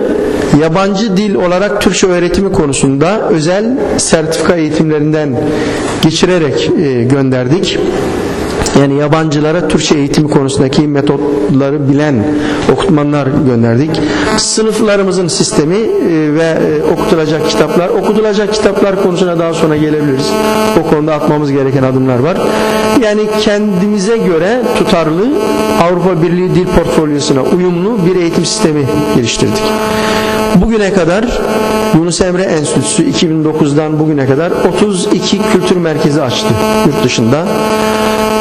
yabancı dil olarak Türkçe öğretimi konusunda özel sertifika eğitimlerinden geçirerek e, gönderdik. Yani yabancılara Türkçe eğitimi konusundaki metotları bilen okutmanlar gönderdik. Sınıflarımızın sistemi e, ve e, okutulacak kitaplar, okutulacak kitaplar konusuna daha sonra gelebiliriz. O konuda atmamız gereken adımlar var. Yani kendimize göre tutarlı Avrupa Birliği dil portfolyosuna uyumlu bir eğitim sistemi geliştirdik. Bugüne kadar Yunus Emre Enstitüsü 2009'dan bugüne kadar 32 kültür merkezi açtı yurt dışında.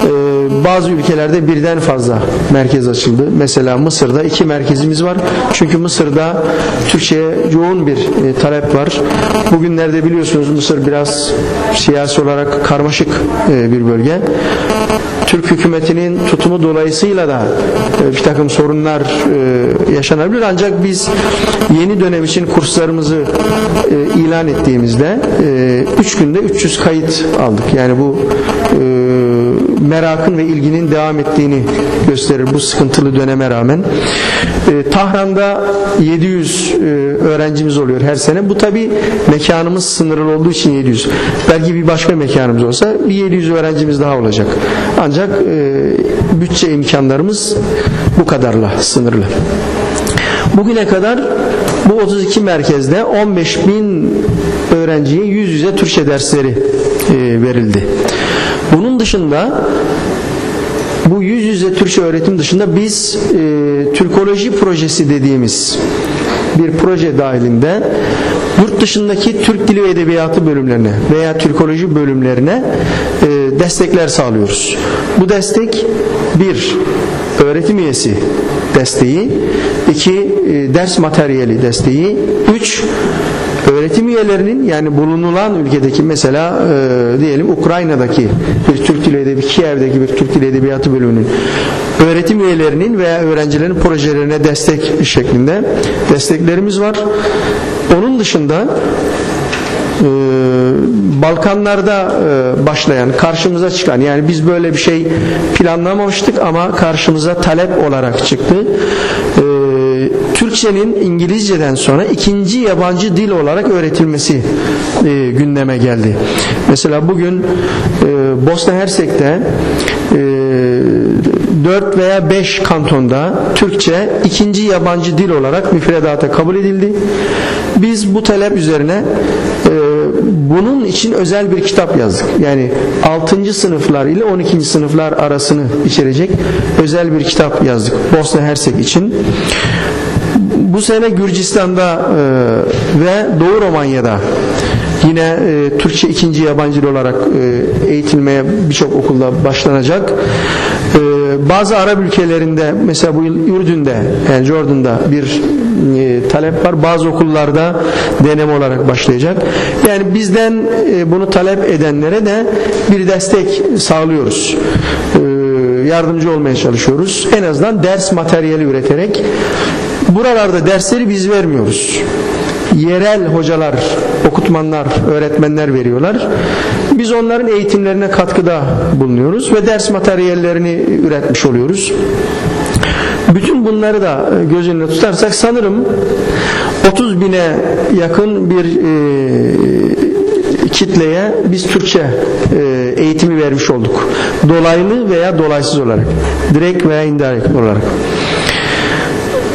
Ee, bazı ülkelerde birden fazla merkez açıldı. Mesela Mısır'da iki merkezimiz var. Çünkü Mısır'da Türkçe'ye yoğun bir e, talep var. Bugünlerde biliyorsunuz Mısır biraz siyasi olarak karmaşık e, bir bölge. Türk hükümetinin tutumu dolayısıyla da e, bir takım sorunlar yaşanabilir. Ancak biz yeni dönem için kurslarımızı ilan ettiğimizde 3 günde 300 kayıt aldık. Yani bu merakın ve ilginin devam ettiğini gösterir bu sıkıntılı döneme rağmen. Tahran'da 700 öğrencimiz oluyor her sene. Bu tabi mekanımız sınırlı olduğu için 700. Belki bir başka mekanımız olsa bir 700 öğrencimiz daha olacak. Ancak bütçe imkanlarımız bu kadarla sınırlı. Bugüne kadar bu 32 merkezde 15 bin öğrenciye yüz yüze Türkçe dersleri e, verildi. Bunun dışında bu yüz yüze Türkçe öğretim dışında biz e, Türkoloji projesi dediğimiz bir proje dahilinde yurt dışındaki Türk Dili ve Edebiyatı bölümlerine veya Türkoloji bölümlerine e, destekler sağlıyoruz. Bu destek bir öğretim üyesi desteği, iki e, ders materyali desteği, üç öğretim üyelerinin yani bulunulan ülkedeki mesela e, diyelim Ukrayna'daki bir Türk Dili Edebiyatı, Kiev'deki bir Türk Dili Edebiyatı bölümünün öğretim üyelerinin veya öğrencilerin projelerine destek şeklinde desteklerimiz var. Onun dışında e, Balkanlarda e, başlayan karşımıza çıkan yani biz böyle bir şey planlamamıştık ama karşımıza talep olarak çıktı. E, Türkçenin İngilizceden sonra ikinci yabancı dil olarak öğretilmesi e, gündeme geldi. Mesela bugün e, Bosna Hersek'te e, 4 veya 5 kantonda Türkçe ikinci yabancı dil olarak müfredata kabul edildi. Biz bu talep üzerine e, bunun için özel bir kitap yazdık. Yani 6. sınıflar ile 12. sınıflar arasını içerecek özel bir kitap yazdık Bosna Hersek için. Bu sene Gürcistan'da e, ve Doğu Romanya'da yine e, Türkçe ikinci yabancı dil olarak e, eğitilmeye birçok okulda başlanacak. E, bazı Arap ülkelerinde mesela bu yıl Ürdün'de yani Jordan'da bir e, talep var. Bazı okullarda deneme olarak başlayacak. Yani bizden e, bunu talep edenlere de bir destek sağlıyoruz. E, yardımcı olmaya çalışıyoruz. En azından ders materyali üreterek buralarda dersleri biz vermiyoruz yerel hocalar, okutmanlar, öğretmenler veriyorlar. Biz onların eğitimlerine katkıda bulunuyoruz ve ders materyallerini üretmiş oluyoruz. Bütün bunları da göz önüne tutarsak sanırım 30 bine yakın bir e, kitleye biz Türkçe e, eğitimi vermiş olduk. Dolaylı veya dolaysız olarak. Direkt veya indirekt olarak.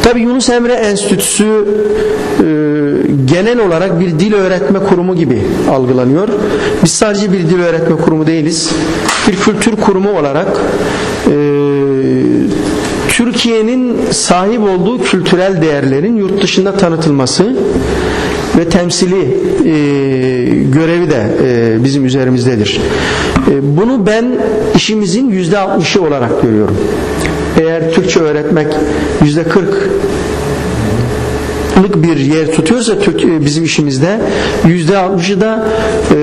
Tabi Yunus Emre Enstitüsü e, genel olarak bir dil öğretme kurumu gibi algılanıyor. Biz sadece bir dil öğretme kurumu değiliz. Bir kültür kurumu olarak e, Türkiye'nin sahip olduğu kültürel değerlerin yurt dışında tanıtılması ve temsili e, görevi de e, bizim üzerimizdedir. E, bunu ben işimizin yüzde altmışı olarak görüyorum. Eğer Türkçe öğretmek yüzde kırk bir yer tutuyorsa e, bizim işimizde yüzde altmışı da e,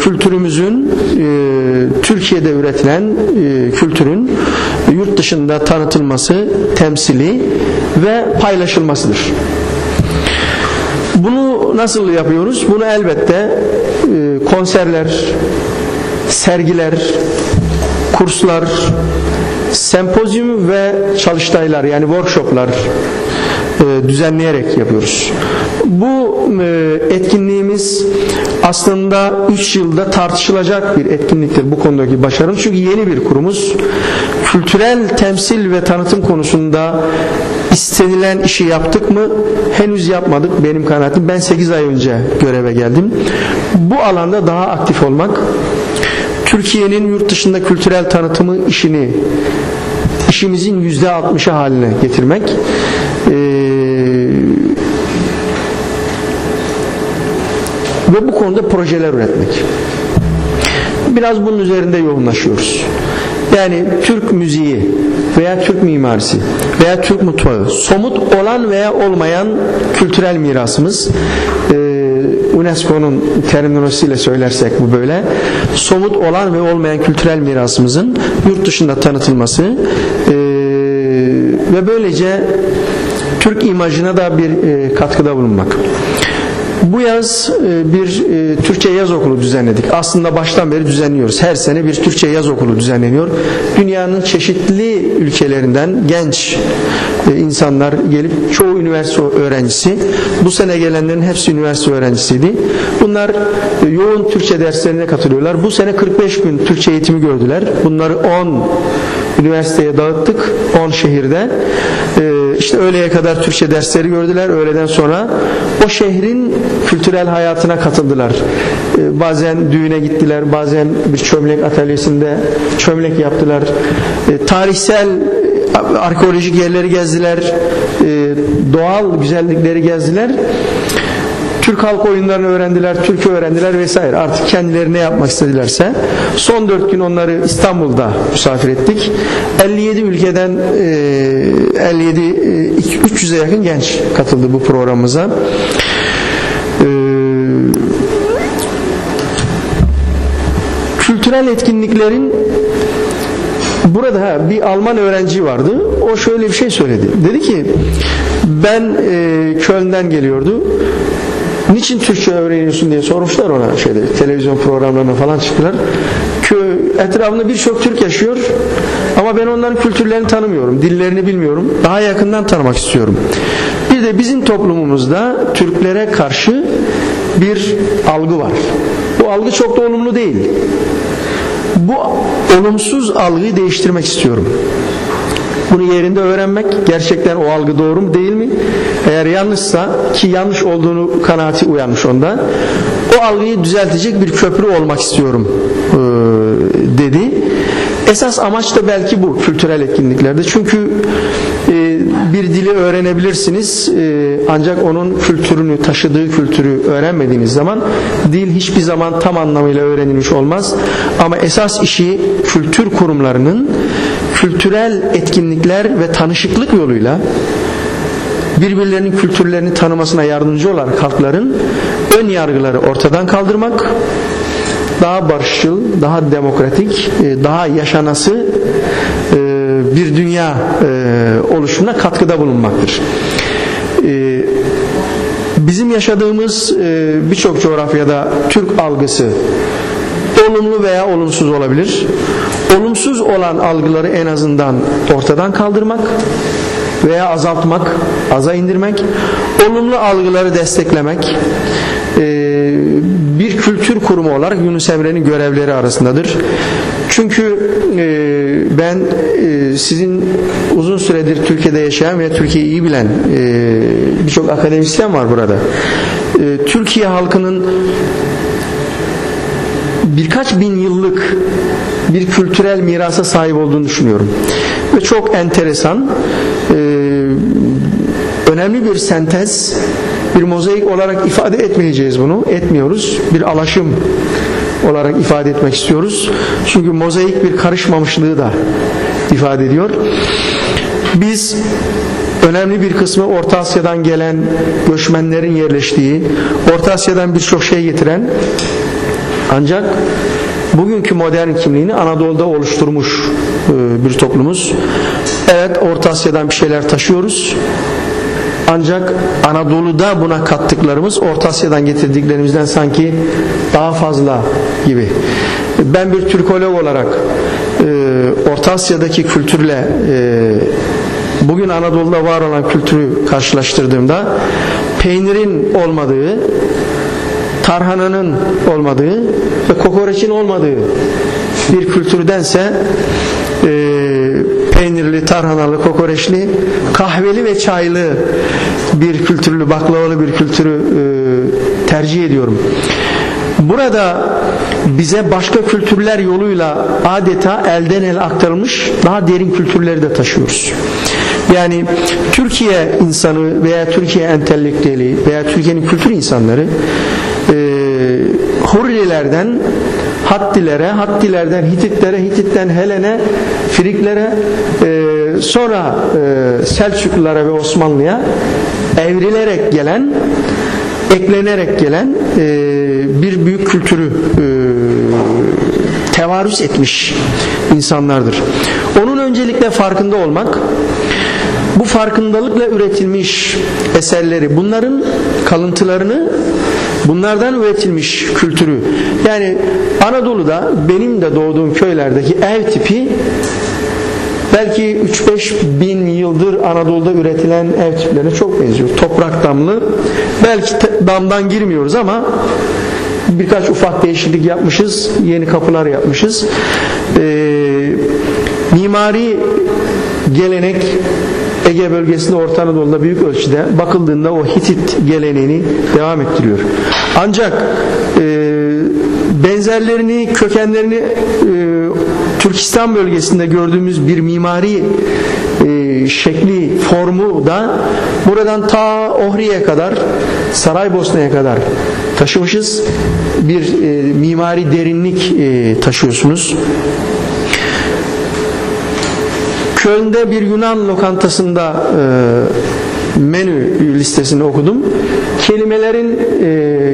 kültürümüzün e, Türkiye'de üretilen e, kültürün yurt dışında tanıtılması, temsili ve paylaşılmasıdır. Bunu nasıl yapıyoruz? Bunu elbette e, konserler, sergiler, kurslar, sempozyum ve çalıştaylar yani workshoplar e, düzenleyerek yapıyoruz. Bu e, etkinliğimiz aslında 3 yılda tartışılacak bir etkinliktir bu konudaki başarım. Çünkü yeni bir kurumuz. Kültürel temsil ve tanıtım konusunda istenilen işi yaptık mı? Henüz yapmadık benim kanaatim. Ben 8 ay önce göreve geldim. Bu alanda daha aktif olmak, Türkiye'nin yurt dışında kültürel tanıtımı işini işimizin yüzde altmışı haline getirmek ee, ve bu konuda projeler üretmek. Biraz bunun üzerinde yoğunlaşıyoruz. Yani Türk müziği veya Türk mimarisi veya Türk mutfağı somut olan veya olmayan kültürel mirasımız e, UNESCO'nun terminolojisiyle söylersek bu böyle somut olan ve olmayan kültürel mirasımızın yurt dışında tanıtılması e, ve böylece Türk imajına da bir e, katkıda bulunmak. Bu yaz e, bir e, Türkçe yaz okulu düzenledik. Aslında baştan beri düzenliyoruz. Her sene bir Türkçe yaz okulu düzenleniyor. Dünyanın çeşitli ülkelerinden genç e, insanlar gelip çoğu üniversite öğrencisi. Bu sene gelenlerin hepsi üniversite öğrencisiydi. Bunlar yoğun Türkçe derslerine katılıyorlar. Bu sene 45 gün Türkçe eğitimi gördüler. Bunları 10 üniversiteye dağıttık 10 şehirde. İşte öğleye kadar Türkçe dersleri gördüler. Öğleden sonra o şehrin kültürel hayatına katıldılar. Ee, bazen düğüne gittiler, bazen bir çömlek atölyesinde çömlek yaptılar. Ee, tarihsel arkeolojik yerleri gezdiler, ee, doğal güzellikleri gezdiler. Türk halk oyunlarını öğrendiler, Türkçe öğrendiler vesaire. Artık kendileri ne yapmak istedilerse. Son dört gün onları İstanbul'da misafir ettik. 57 ülkeden 57 300'e yakın genç katıldı bu programımıza. kültürel etkinliklerin burada ha, bir Alman öğrenci vardı. O şöyle bir şey söyledi. Dedi ki ben e, Köln'den geliyordu. Niçin Türkçe öğreniyorsun diye sormuşlar ona şeyde televizyon programlarına falan çıktılar. Etrafında birçok Türk yaşıyor ama ben onların kültürlerini tanımıyorum, dillerini bilmiyorum. Daha yakından tanımak istiyorum. Bir de bizim toplumumuzda Türklere karşı bir algı var. Bu algı çok da olumlu değil. Bu olumsuz algıyı değiştirmek istiyorum. Bunu yerinde öğrenmek gerçekten o algı doğru mu değil mi? Eğer yanlışsa ki yanlış olduğunu kanaati uyanmış onda o algıyı düzeltecek bir köprü olmak istiyorum e, dedi. Esas amaç da belki bu kültürel etkinliklerde. Çünkü e, bir dili öğrenebilirsiniz e, ancak onun kültürünü, taşıdığı kültürü öğrenmediğiniz zaman dil hiçbir zaman tam anlamıyla öğrenilmiş olmaz. Ama esas işi kültür kurumlarının kültürel etkinlikler ve tanışıklık yoluyla birbirlerinin kültürlerini tanımasına yardımcı olarak halkların ön yargıları ortadan kaldırmak daha barışçıl, daha demokratik, e, daha yaşanası e, bir dünya e, oluşumuna katkıda bulunmaktır. Bizim yaşadığımız birçok coğrafyada Türk algısı olumlu veya olumsuz olabilir. Olumsuz olan algıları en azından ortadan kaldırmak veya azaltmak, aza indirmek, olumlu algıları desteklemek e, bir kültür kurumu olarak Yunus Emre'nin görevleri arasındadır. Çünkü e, ben e, sizin uzun süredir Türkiye'de yaşayan ve Türkiye'yi iyi bilen birçok akademisyen var burada. Türkiye halkının birkaç bin yıllık bir kültürel mirasa sahip olduğunu düşünüyorum. Ve çok enteresan, e, önemli bir sentez, bir mozaik olarak ifade etmeyeceğiz bunu, etmiyoruz. Bir alaşım olarak ifade etmek istiyoruz. Çünkü mozaik bir karışmamışlığı da ifade ediyor. Biz önemli bir kısmı Orta Asya'dan gelen göçmenlerin yerleştiği, Orta Asya'dan birçok şey getiren ancak bugünkü modern kimliğini Anadolu'da oluşturmuş bir toplumuz. Evet Orta Asya'dan bir şeyler taşıyoruz. Ancak Anadolu'da buna kattıklarımız Orta Asya'dan getirdiklerimizden sanki daha fazla gibi. Ben bir Türkolog olarak e, Orta Asya'daki kültürle e, bugün Anadolu'da var olan kültürü karşılaştırdığımda peynirin olmadığı, tarhananın olmadığı ve kokoreçin olmadığı bir kültürdense e, peynirli, tarhanalı, kokoreçli, kahveli ve çaylı bir kültürlü, baklavalı bir kültürü e, tercih ediyorum. Burada bize başka kültürler yoluyla adeta elden ele aktarılmış daha derin kültürleri de taşıyoruz. Yani Türkiye insanı veya Türkiye entelektüeli veya Türkiye'nin kültür insanları e, Hurrilerden Hattilere, Hattilerden Hititlere, Hititten Helen'e, Friklere, e, sonra e, Selçuklulara ve Osmanlı'ya evrilerek gelen, eklenerek gelen e, bir büyük kültürü e, tevarüs etmiş insanlardır. Onun öncelikle farkında olmak, bu farkındalıkla üretilmiş eserleri, bunların kalıntılarını bunlardan üretilmiş kültürü yani Anadolu'da benim de doğduğum köylerdeki ev tipi belki 3-5 bin yıldır Anadolu'da üretilen ev tiplerine çok benziyor. Toprak damlı belki damdan girmiyoruz ama birkaç ufak değişiklik yapmışız. Yeni kapılar yapmışız. Ee, mimari gelenek Ege bölgesinde Orta Anadolu'da büyük ölçüde bakıldığında o Hitit geleneğini devam ettiriyor. Ancak e, benzerlerini, kökenlerini e, Türkistan bölgesinde gördüğümüz bir mimari e, şekli, formu da buradan ta Ohri'ye kadar, Saraybosna'ya kadar taşımışız. Bir e, mimari derinlik e, taşıyorsunuz. Köln'de bir Yunan lokantasında e, menü listesini okudum. Kelimelerin e,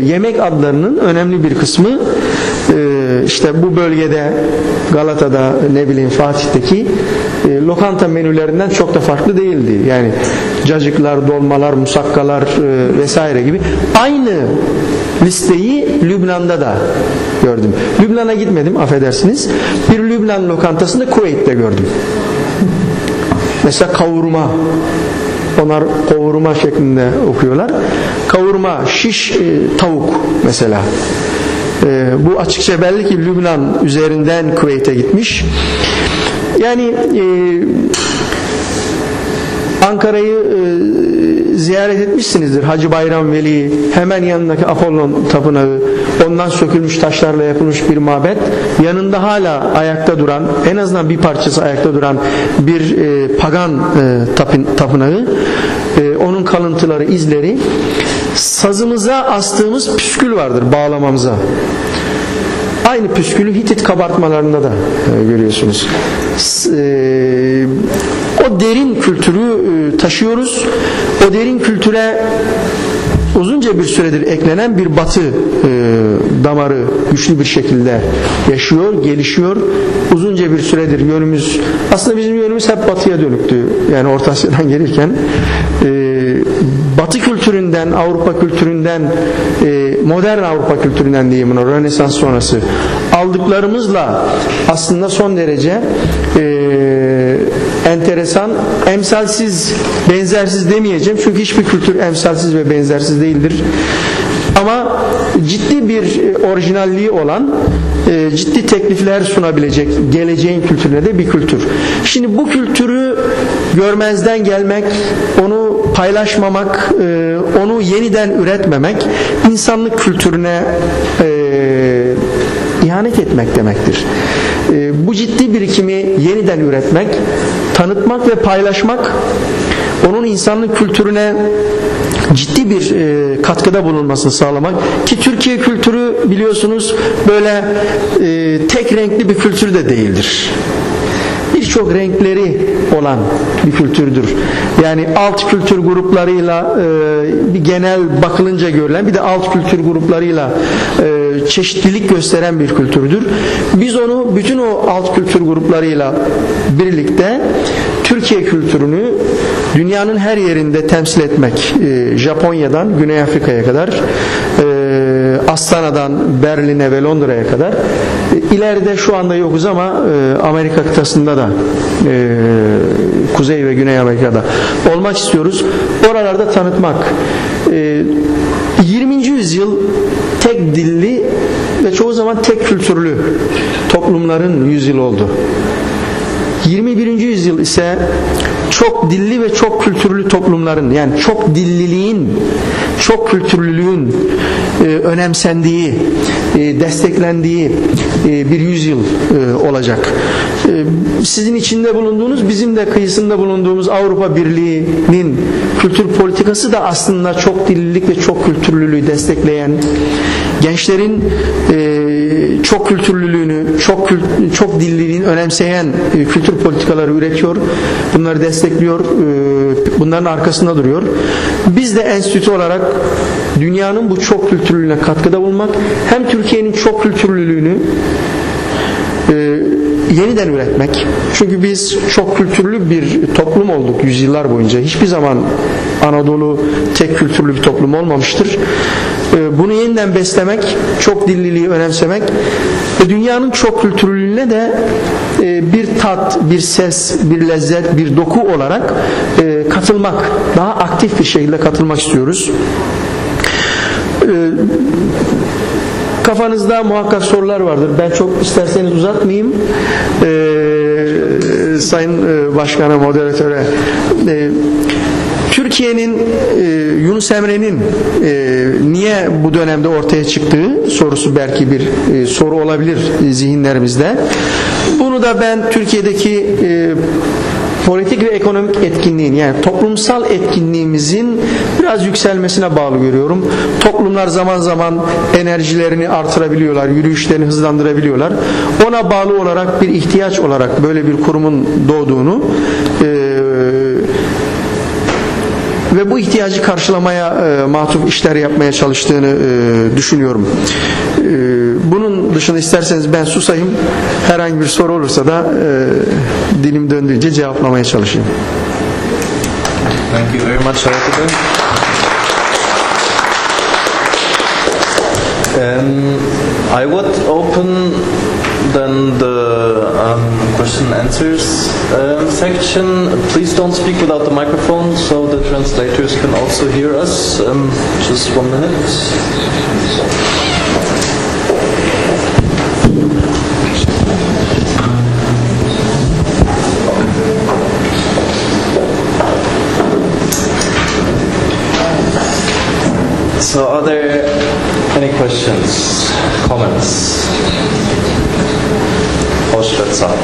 yemek adlarının önemli bir kısmı e, işte bu bölgede Galata'da ne bileyim Fatih'teki e, lokanta menülerinden çok da farklı değildi. Yani cacıklar, dolmalar, musakkalar e, vesaire gibi aynı listeyi Lübnan'da da gördüm. Lübnan'a gitmedim affedersiniz. Bir Lübnan lokantasında Kuveyt'te gördüm. Mesela kavurma. Onlar kavurma şeklinde okuyorlar. Kavurma, şiş e, tavuk mesela. E, bu açıkça belli ki Lübnan üzerinden Kuveyt'e gitmiş. Yani e, Ankara'yı e, ziyaret etmişsinizdir. Hacı Bayram Veli hemen yanındaki Apollon tapınağı. Ondan sökülmüş taşlarla yapılmış bir mabet. Yanında hala ayakta duran en azından bir parçası ayakta duran bir e, pagan e, tapın, tapınağı. E, onun kalıntıları izleri. Sazımıza astığımız püskül vardır bağlamamıza. Aynı püskülü Hitit kabartmalarında da e, görüyorsunuz. E, o derin kültürü e, taşıyoruz. O derin kültüre uzunca bir süredir eklenen bir batı e, damarı güçlü bir şekilde yaşıyor, gelişiyor. Uzunca bir süredir yönümüz aslında bizim yönümüz hep batıya dönüktü. Yani Orta Asya'dan gelirken e, Batı kültüründen, Avrupa kültüründen, e, modern Avrupa kültüründen diyeyim ona, Rönesans sonrası aldıklarımızla aslında son derece e, enteresan, emsalsiz, benzersiz demeyeceğim çünkü hiçbir kültür emsalsiz ve benzersiz değildir. Ama ciddi bir e, orijinalliği olan, e, ciddi teklifler sunabilecek geleceğin kültürüne de bir kültür. Şimdi bu kültürü görmezden gelmek, onu paylaşmamak, e, onu yeniden üretmemek insanlık kültürüne ihanet etmek demektir. E, bu ciddi birikimi yeniden üretmek, tanıtmak ve paylaşmak, onun insanlık kültürüne ciddi bir e, katkıda bulunmasını sağlamak ki Türkiye kültürü biliyorsunuz böyle e, tek renkli bir kültür de değildir birçok renkleri olan bir kültürdür. Yani alt kültür gruplarıyla e, bir genel bakılınca görülen bir de alt kültür gruplarıyla e, çeşitlilik gösteren bir kültürdür. Biz onu bütün o alt kültür gruplarıyla birlikte Türkiye kültürünü dünyanın her yerinde temsil etmek e, Japonya'dan Güney Afrika'ya kadar e, Astana'dan Berlin'e ve Londra'ya kadar e, ileride şu anda yokuz ama e, Amerika kıtasında da e, Kuzey ve Güney Amerika'da olmak istiyoruz. Oralarda tanıtmak. E, 20. yüzyıl tek dilli ve çoğu zaman tek kültürlü toplumların yüzyıl oldu. 21. yüzyıl ise çok dilli ve çok kültürlü toplumların yani çok dilliliğin, çok kültürlülüğün e, önemsendiği, e, desteklendiği e, bir yüzyıl e, olacak. E, sizin içinde bulunduğunuz, bizim de kıyısında bulunduğumuz Avrupa Birliği'nin kültür politikası da aslında çok dillilik ve çok kültürlülüğü destekleyen, gençlerin e, çok kültürlülüğünü, çok kült, çok dilliliğini önemseyen e, kültür politikaları üretiyor. Bunları destekliyor. E, bunların arkasında duruyor. Biz de enstitü olarak dünyanın bu çok kültürlülüğüne katkıda bulmak hem Türkiye'nin çok kültürlülüğünü e, yeniden üretmek. Çünkü biz çok kültürlü bir toplum olduk yüzyıllar boyunca. Hiçbir zaman Anadolu tek kültürlü bir toplum olmamıştır. E, bunu yeniden beslemek, çok dilliliği önemsemek ve dünyanın çok kültürlülüğüne de e, bir tat, bir ses, bir lezzet, bir doku olarak e, katılmak, daha aktif bir şekilde katılmak istiyoruz. Kafanızda muhakkak sorular vardır. Ben çok isterseniz uzatmayayım. Ee, Sayın Başkan'a, moderatöre. Ee, Türkiye'nin e, Yunus Emre'nin e, niye bu dönemde ortaya çıktığı sorusu belki bir e, soru olabilir zihinlerimizde. Bunu da ben Türkiye'deki e, politik ve ekonomik etkinliğin yani toplumsal etkinliğimizin biraz yükselmesine bağlı görüyorum. Toplumlar zaman zaman enerjilerini artırabiliyorlar, yürüyüşlerini hızlandırabiliyorlar. Ona bağlı olarak bir ihtiyaç olarak böyle bir kurumun doğduğunu e, ve bu ihtiyacı karşılamaya e, matuf işler yapmaya çalıştığını e, düşünüyorum. E, bunun dışında isterseniz ben susayım. Herhangi bir soru olursa da e, dilim döndüğünce cevaplamaya çalışayım. Thank you very much, Um, I would open then the um, question and answers um, section. Please don't speak without the microphone so the translators can also hear us. Um, just one minute. Questions, comments? Stötzer.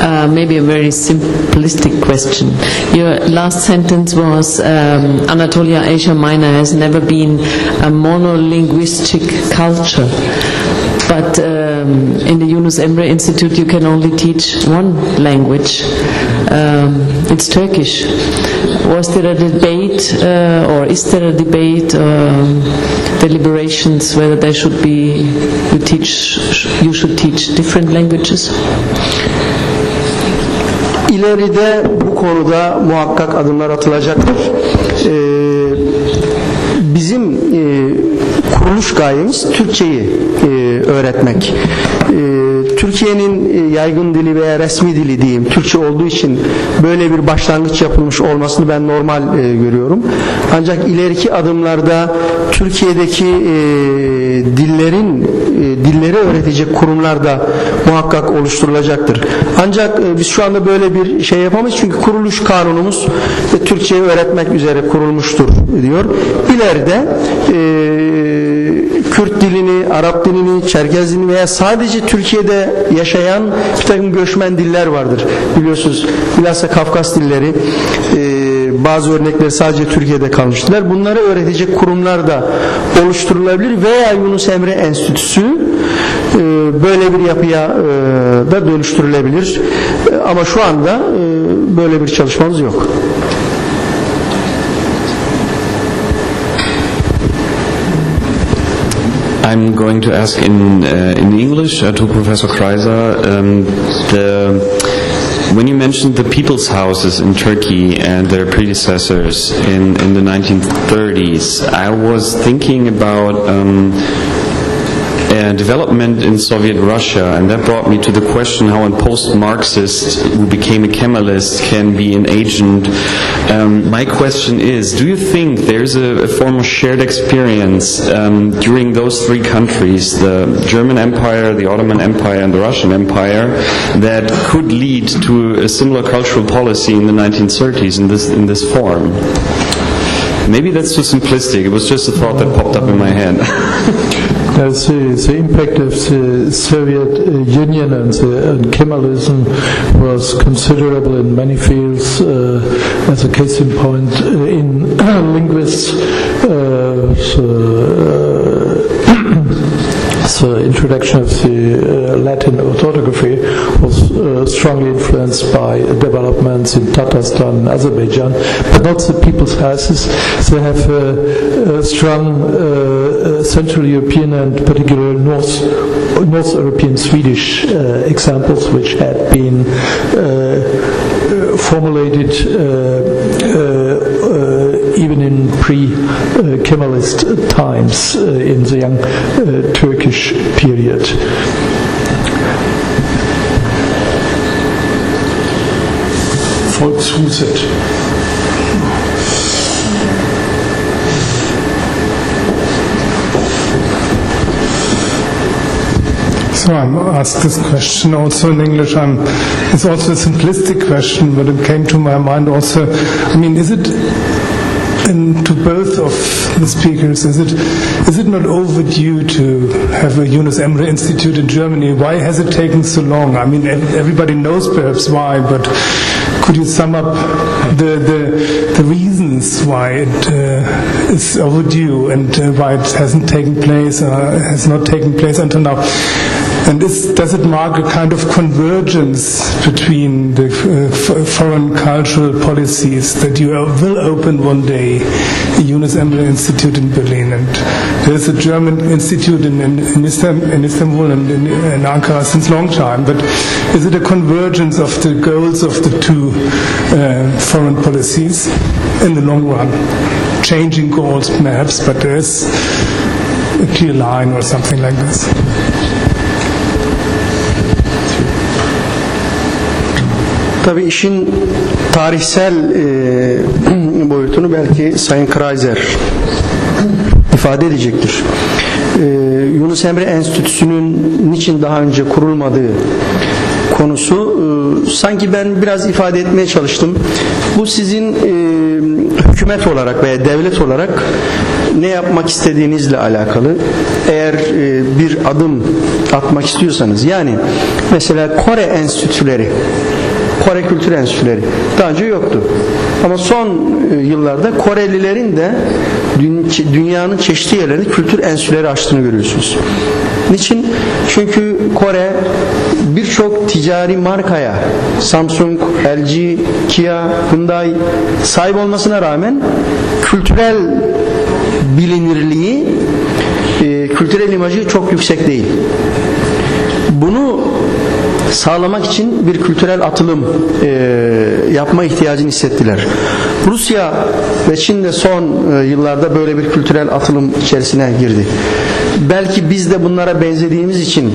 Uh, maybe a very simplistic question. Your last sentence was um, Anatolia Asia Minor has never been a monolinguistic culture. But um, in the Yunus Emre Institute, you can only teach one language. Um, it's Turkish. Was there a debate, uh, or is there a debate, um, deliberations whether there should be you teach you should teach different languages? İleride bu konuda muhakkak adımlar atılacaktır. Ee, bizim e, kuruluş gayemiz Türkçeyi e, öğretmek. E, Türkiye'nin e, yaygın dili veya resmi dili diyeyim Türkçe olduğu için böyle bir başlangıç yapılmış olmasını ben normal e, görüyorum. Ancak ileriki adımlarda Türkiye'deki e, dillerin e, dilleri öğretecek kurumlar da muhakkak oluşturulacaktır. Ancak e, biz şu anda böyle bir şey yapamayız çünkü kuruluş kanunumuz e, Türkçeyi öğretmek üzere kurulmuştur diyor. İleride e, Kürt dilini, Arap dilini, Çerkez dilini veya sadece Türkiye'de yaşayan bir takım göçmen diller vardır. Biliyorsunuz bilhassa Kafkas dilleri e, bazı örnekleri sadece Türkiye'de kalmıştılar. Bunları öğretecek kurumlar da oluşturulabilir veya Yunus Emre Enstitüsü e, böyle bir yapıya e, da dönüştürülebilir. E, ama şu anda böyle bir çalışmamız yok. I'm going to ask in uh, in English uh, to Professor Kreiser. Um, the, when you mentioned the people's houses in Turkey and their predecessors in, in the 1930s, I was thinking about um, development in Soviet Russia, and that brought me to the question how a post-Marxist who became a Kemalist can be an agent. Um, my question is, do you think there's a, a form of shared experience um, during those three countries, the German Empire, the Ottoman Empire, and the Russian Empire, that could lead to a similar cultural policy in the 1930s in this in this form? Maybe that's too simplistic. It was just a thought that popped up in my head. As the, the impact of the Soviet uh, Union and, the, and Kemalism was considerable in many fields. Uh, as a case in point, uh, in linguists, so, the introduction of the uh, Latin orthography was uh, strongly influenced by developments in Tatarstan and Azerbaijan, but not the people's houses. They have a, a strong uh, Central European and particularly North, North European Swedish uh, examples which had been uh, formulated pre-Kemalist times uh, in the young uh, Turkish period. Volkshuset. So I'm asked this question also in English. I'm, it's also a simplistic question, but it came to my mind also. I mean, is it to both of the speakers, is it is it not overdue to have a Yunus Emre Institute in Germany? Why has it taken so long? I mean, everybody knows perhaps why, but could you sum up the the, the reasons why it uh, is overdue and uh, why it hasn't taken place, uh, has not taken place until now? And is, does it mark a kind of convergence between the uh, foreign cultural policies that you will open one day the Yunus Emre Institute in Berlin? And there's a German institute in, in, in, Istanbul and in, in Ankara since a long time. But is it a convergence of the goals of the two uh, foreign policies in the long run? Changing goals perhaps, but there's a clear line or something like this. Tabii işin tarihsel e, boyutunu belki Sayın Kreiser ifade edecektir. E, Yunus Emre Enstitüsü'nün niçin daha önce kurulmadığı konusu e, sanki ben biraz ifade etmeye çalıştım. Bu sizin e, hükümet olarak veya devlet olarak ne yapmak istediğinizle alakalı. Eğer e, bir adım atmak istiyorsanız yani mesela Kore enstitüleri Kore Kültür Enstitüleri. Daha önce yoktu. Ama son e, yıllarda Korelilerin de dünyanın çeşitli yerlerinde kültür enstitüleri açtığını görüyorsunuz. Niçin? Çünkü Kore birçok ticari markaya Samsung, LG, Kia, Hyundai sahip olmasına rağmen kültürel bilinirliği e, kültürel imajı çok yüksek değil. Bunu sağlamak için bir kültürel atılım e, yapma ihtiyacını hissettiler. Rusya ve Çin de son e, yıllarda böyle bir kültürel atılım içerisine girdi. Belki biz de bunlara benzediğimiz için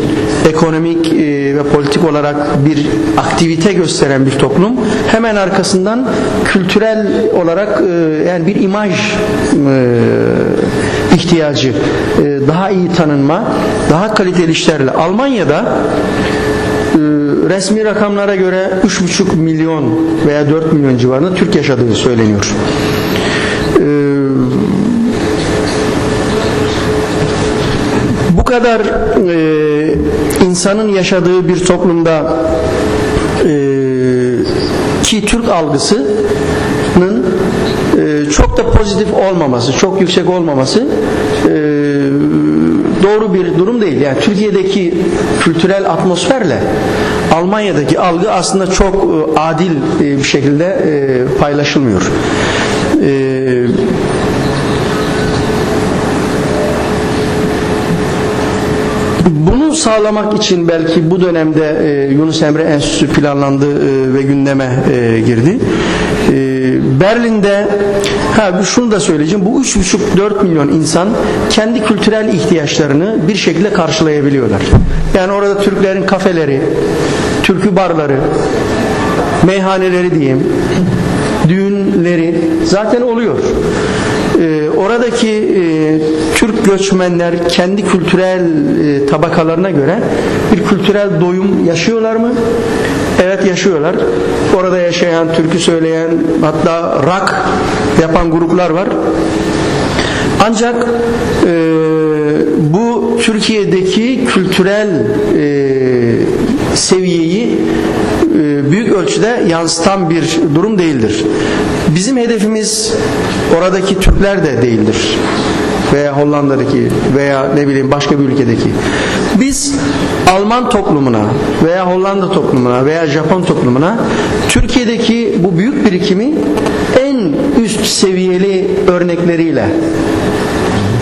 ekonomik e, ve politik olarak bir aktivite gösteren bir toplum hemen arkasından kültürel olarak e, yani bir imaj e, ihtiyacı e, daha iyi tanınma daha kaliteli işlerle Almanya'da e, resmi rakamlara göre 3,5 milyon veya 4 milyon civarında Türk yaşadığı söyleniyor. E, bu kadar insanın yaşadığı bir toplumda ki Türk algısının e, çok da pozitif olmaması, çok yüksek olmaması e, doğru bir durum değil. Yani Türkiye'deki kültürel atmosferle Almanya'daki algı aslında çok e, adil e, bir şekilde paylaşılmıyor. Bunu sağlamak için belki bu dönemde Yunus Emre Enstitüsü planlandı ve gündeme girdi. E, Berlin'de ha şunu da söyleyeceğim. Bu 3,5-4 milyon insan kendi kültürel ihtiyaçlarını bir şekilde karşılayabiliyorlar. Yani orada Türklerin kafeleri, türkü barları, meyhaneleri diyeyim, düğünleri zaten oluyor. Ee, oradaki e, Türk göçmenler kendi kültürel e, tabakalarına göre bir kültürel doyum yaşıyorlar mı? Evet yaşıyorlar. Orada yaşayan, türkü söyleyen, hatta rock yapan gruplar var. Ancak e, bu Türkiye'deki kültürel e, seviyeyi e, büyük ölçüde yansıtan bir durum değildir. Bizim hedefimiz oradaki Türkler de değildir. Veya Hollanda'daki veya ne bileyim başka bir ülkedeki. Biz Alman toplumuna veya Hollanda toplumuna veya Japon toplumuna Türkiye'deki bu büyük birikimi en üst seviyeli örnekleriyle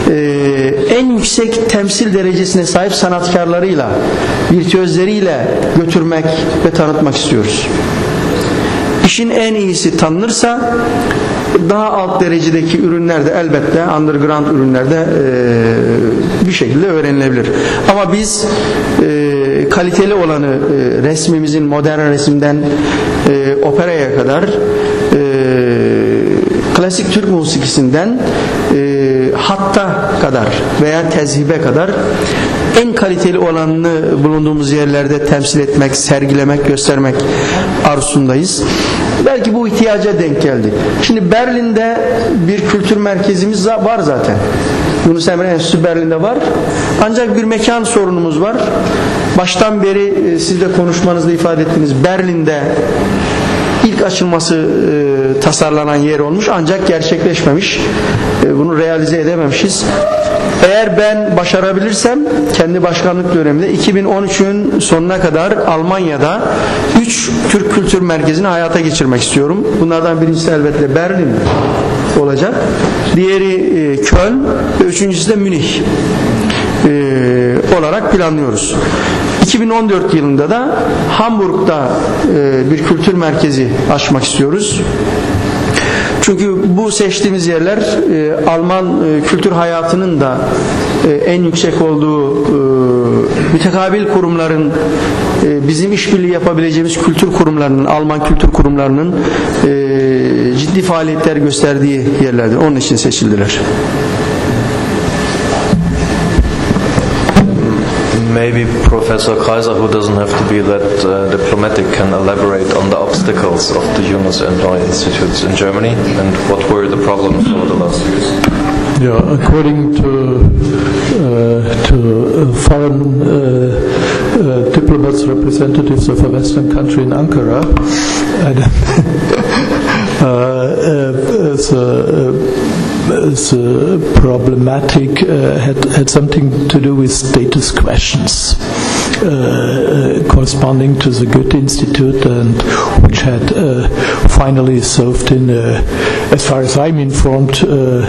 ee, en yüksek temsil derecesine sahip sanatkarlarıyla, virtüözleriyle götürmek ve tanıtmak istiyoruz. İşin en iyisi tanınırsa daha alt derecedeki ürünler de elbette underground ürünlerde e, bir şekilde öğrenilebilir. Ama biz e, kaliteli olanı e, resmimizin modern resimden e, operaya kadar klasik Türk musikisinden hatta kadar veya tezhibe kadar en kaliteli olanını bulunduğumuz yerlerde temsil etmek, sergilemek, göstermek arzusundayız. Belki bu ihtiyaca denk geldi. Şimdi Berlin'de bir kültür merkezimiz var zaten. Yunus Emre Enstitüsü Berlin'de var. Ancak bir mekan sorunumuz var. Baştan beri e, siz de konuşmanızda ifade ettiğiniz Berlin'de ilk açılması tasarlanan yer olmuş ancak gerçekleşmemiş. E, bunu realize edememişiz. Eğer ben başarabilirsem kendi başkanlık döneminde 2013'ün sonuna kadar Almanya'da 3 Türk Kültür Merkezi'ni hayata geçirmek istiyorum. Bunlardan birincisi elbette Berlin olacak. Diğeri e, Köln ve üçüncüsü de Münih e, olarak planlıyoruz. 2014 yılında da Hamburg'da e, bir kültür merkezi açmak istiyoruz. Çünkü bu seçtiğimiz yerler e, Alman e, kültür hayatının da e, en yüksek olduğu e, mütekabil kurumların e, bizim işbirliği yapabileceğimiz kültür kurumlarının, Alman kültür kurumlarının e, ciddi faaliyetler gösterdiği yerlerdir. Onun için seçildiler. Maybe Professor Kreiser, who doesn't have to be that uh, diplomatic, can elaborate on the obstacles of the Yunus Emre Institutes in Germany and what were the problems over the last years. Yeah, according to uh, to uh, foreign uh, uh, diplomats, representatives of a Western country in Ankara, uh, uh, as a, as a problematic uh, had had something to do with status questions. Uh, corresponding to the Goethe Institute and which had uh, finally solved in, uh, as far as I'm informed, uh,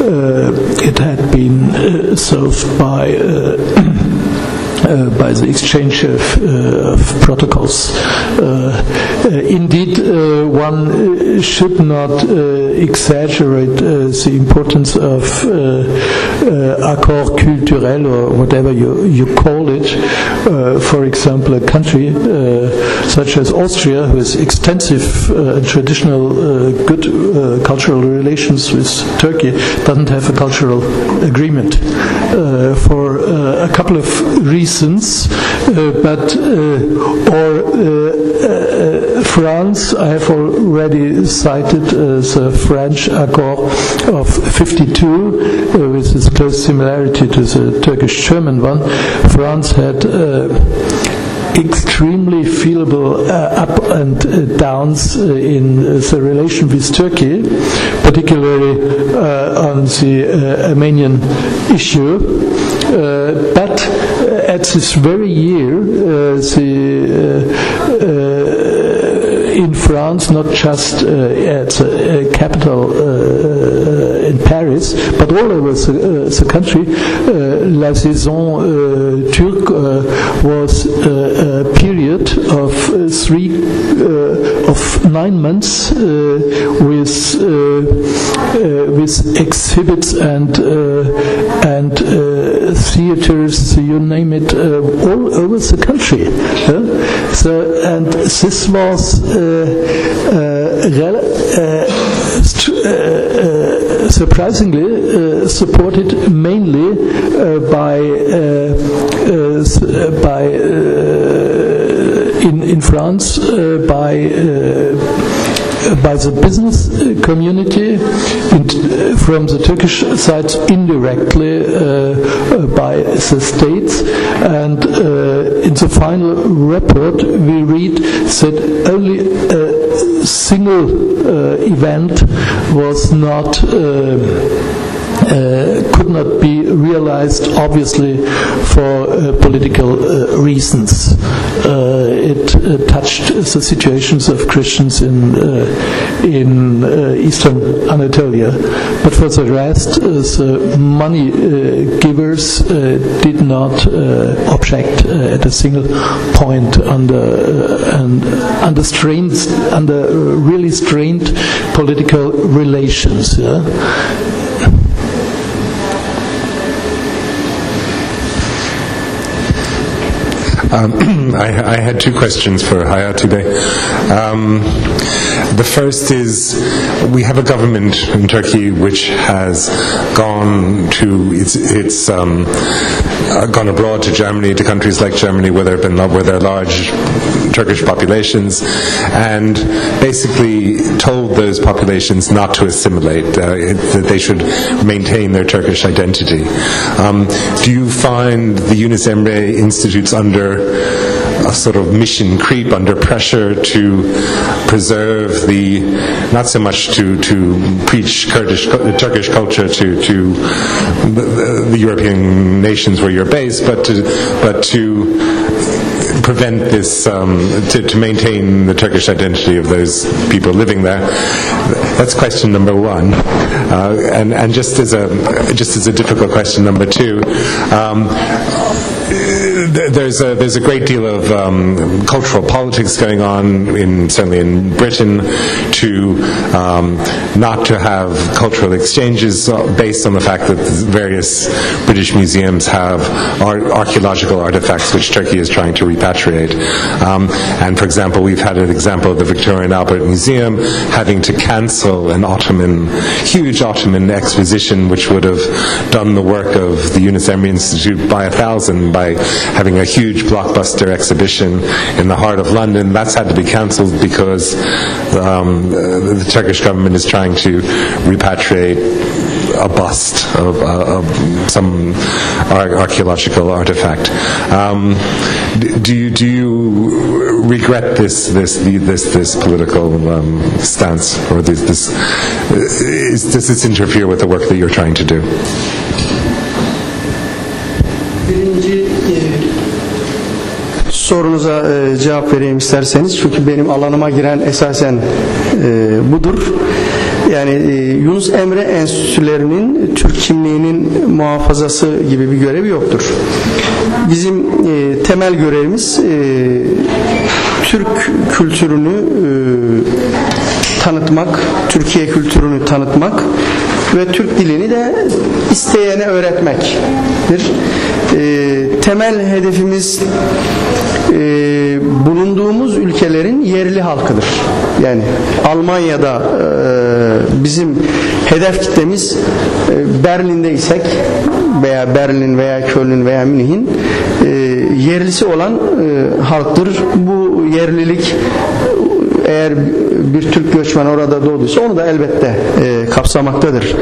uh, it had been solved by uh, uh, by the exchange of, uh, of protocols. Uh, uh, indeed, uh, one uh, should not exaggerate the importance of accord culturel or whatever you, you call it. for example, a country such as Austria, who has extensive and traditional good cultural relations with Turkey, doesn't have a cultural agreement uh, for uh, a couple of reasons, uh, but uh, or uh, uh, France, I have already cited the French Accord of 52, with its close similarity to the Turkish-German one. France had extremely feelable uh, up and uh, downs uh, in the relation with Turkey, particularly on the Armenian issue. but at this very year, uh, the uh, uh, in France, not just uh, at uh, capital uh, in Paris, but all over the, uh, the country, uh, La Saison uh, Turque was a period of three of nine months with with exhibits and and theaters, you name it, all over the country. so and this was surprisingly supported mainly uh, by uh, uh, by in in France by by the business community in, from the Turkish side indirectly uh, by the states. And uh, in the final report we read that only a single uh, event was not uh, Uh, could not be realized, obviously, for uh, political uh, reasons. Uh, it uh, touched the situations of Christians in in eastern Anatolia, but for the rest, the money givers did not object at a single point under under strained under really strained political relations. Yeah? Um, I, I, had two questions for Hayat today. Um, the first is we have a government in Turkey which has gone to it's, it's um, uh, gone abroad to Germany, to countries like Germany, where there have been where there are large Turkish populations, and basically told those populations not to assimilate, uh, that they should maintain their Turkish identity. Um, do you find the Yunus Emre Institutes under a sort of mission creep under pressure to preserve the, not so much to, to preach Kurdish, Turkish culture to, to the, the European nations where you're based, but to, but to prevent this, um, to, to, maintain the Turkish identity of those people living there. That's question number one. Uh, and, and just as a just as a difficult question number two. Um, there's a there's a great deal of um, cultural politics going on in certainly in Britain to um, not to have cultural exchanges based on the fact that various British museums have archaeological artifacts which Turkey is trying to repatriate. Um, and for example, we've had an example of the Victoria and Albert Museum having to cancel an Ottoman, huge Ottoman exposition which would have done the work of the Yunus Emre Institute by a thousand by having a huge blockbuster exhibition in the heart of London. That's had to be cancelled because um, the Turkish government is trying to repatriate a bust of, uh, of some ar- archaeological artifact. Um, do you do you regret this this this this political um, stance, or this, this is, does this interfere with the work that you're trying to do? Sorunuza e, cevap vereyim isterseniz. Çünkü benim alanıma giren esasen e, budur. Yani e, Yunus Emre Enstitülerinin Türk kimliğinin muhafazası gibi bir görevi yoktur. Bizim e, temel görevimiz e, Türk kültürünü e, tanıtmak, Türkiye kültürünü tanıtmak ve Türk dilini de isteyene öğretmektir. E, temel hedefimiz e, bulunduğumuz ülkelerin yerli halkıdır. Yani Almanya'da e, bizim hedef kitlemiz e, Berlin'de isek veya Berlin veya Köln veya Münih'in e, yerlisi olan e, halktır. Bu yerlilik eğer bir Türk göçmen orada doğduysa onu da elbette e, kapsamaktadır.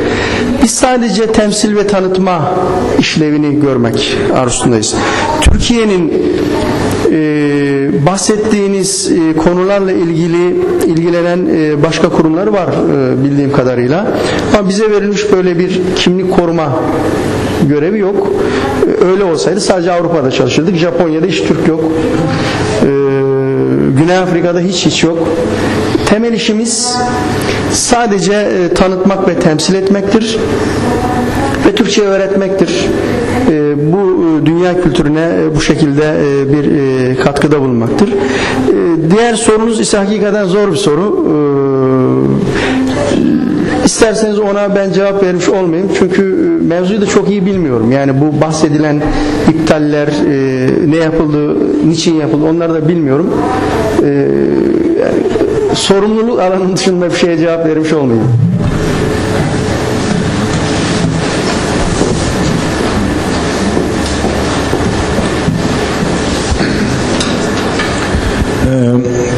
Biz sadece temsil ve tanıtma işlevini görmek arzusundayız. Türkiye'nin e, bahsettiğiniz e, konularla ilgili ilgilenen e, başka kurumlar var e, bildiğim kadarıyla. Ama bize verilmiş böyle bir kimlik koruma görevi yok. E, öyle olsaydı sadece Avrupa'da çalışırdık. Japonya'da hiç Türk yok. Güney Afrika'da hiç hiç yok. Temel işimiz sadece e, tanıtmak ve temsil etmektir ve Türkçe öğretmektir. E, bu e, dünya kültürüne e, bu şekilde e, bir e, katkıda bulunmaktır. E, diğer sorunuz ise hakikaten zor bir soru. E, isterseniz ona ben cevap vermiş olmayayım. Çünkü e, mevzuyu da çok iyi bilmiyorum. Yani bu bahsedilen iptaller, e, ne yapıldı, niçin yapıldı onları da bilmiyorum. E, sorumluluk alanının dışında bir şeye cevap vermiş olmayayım.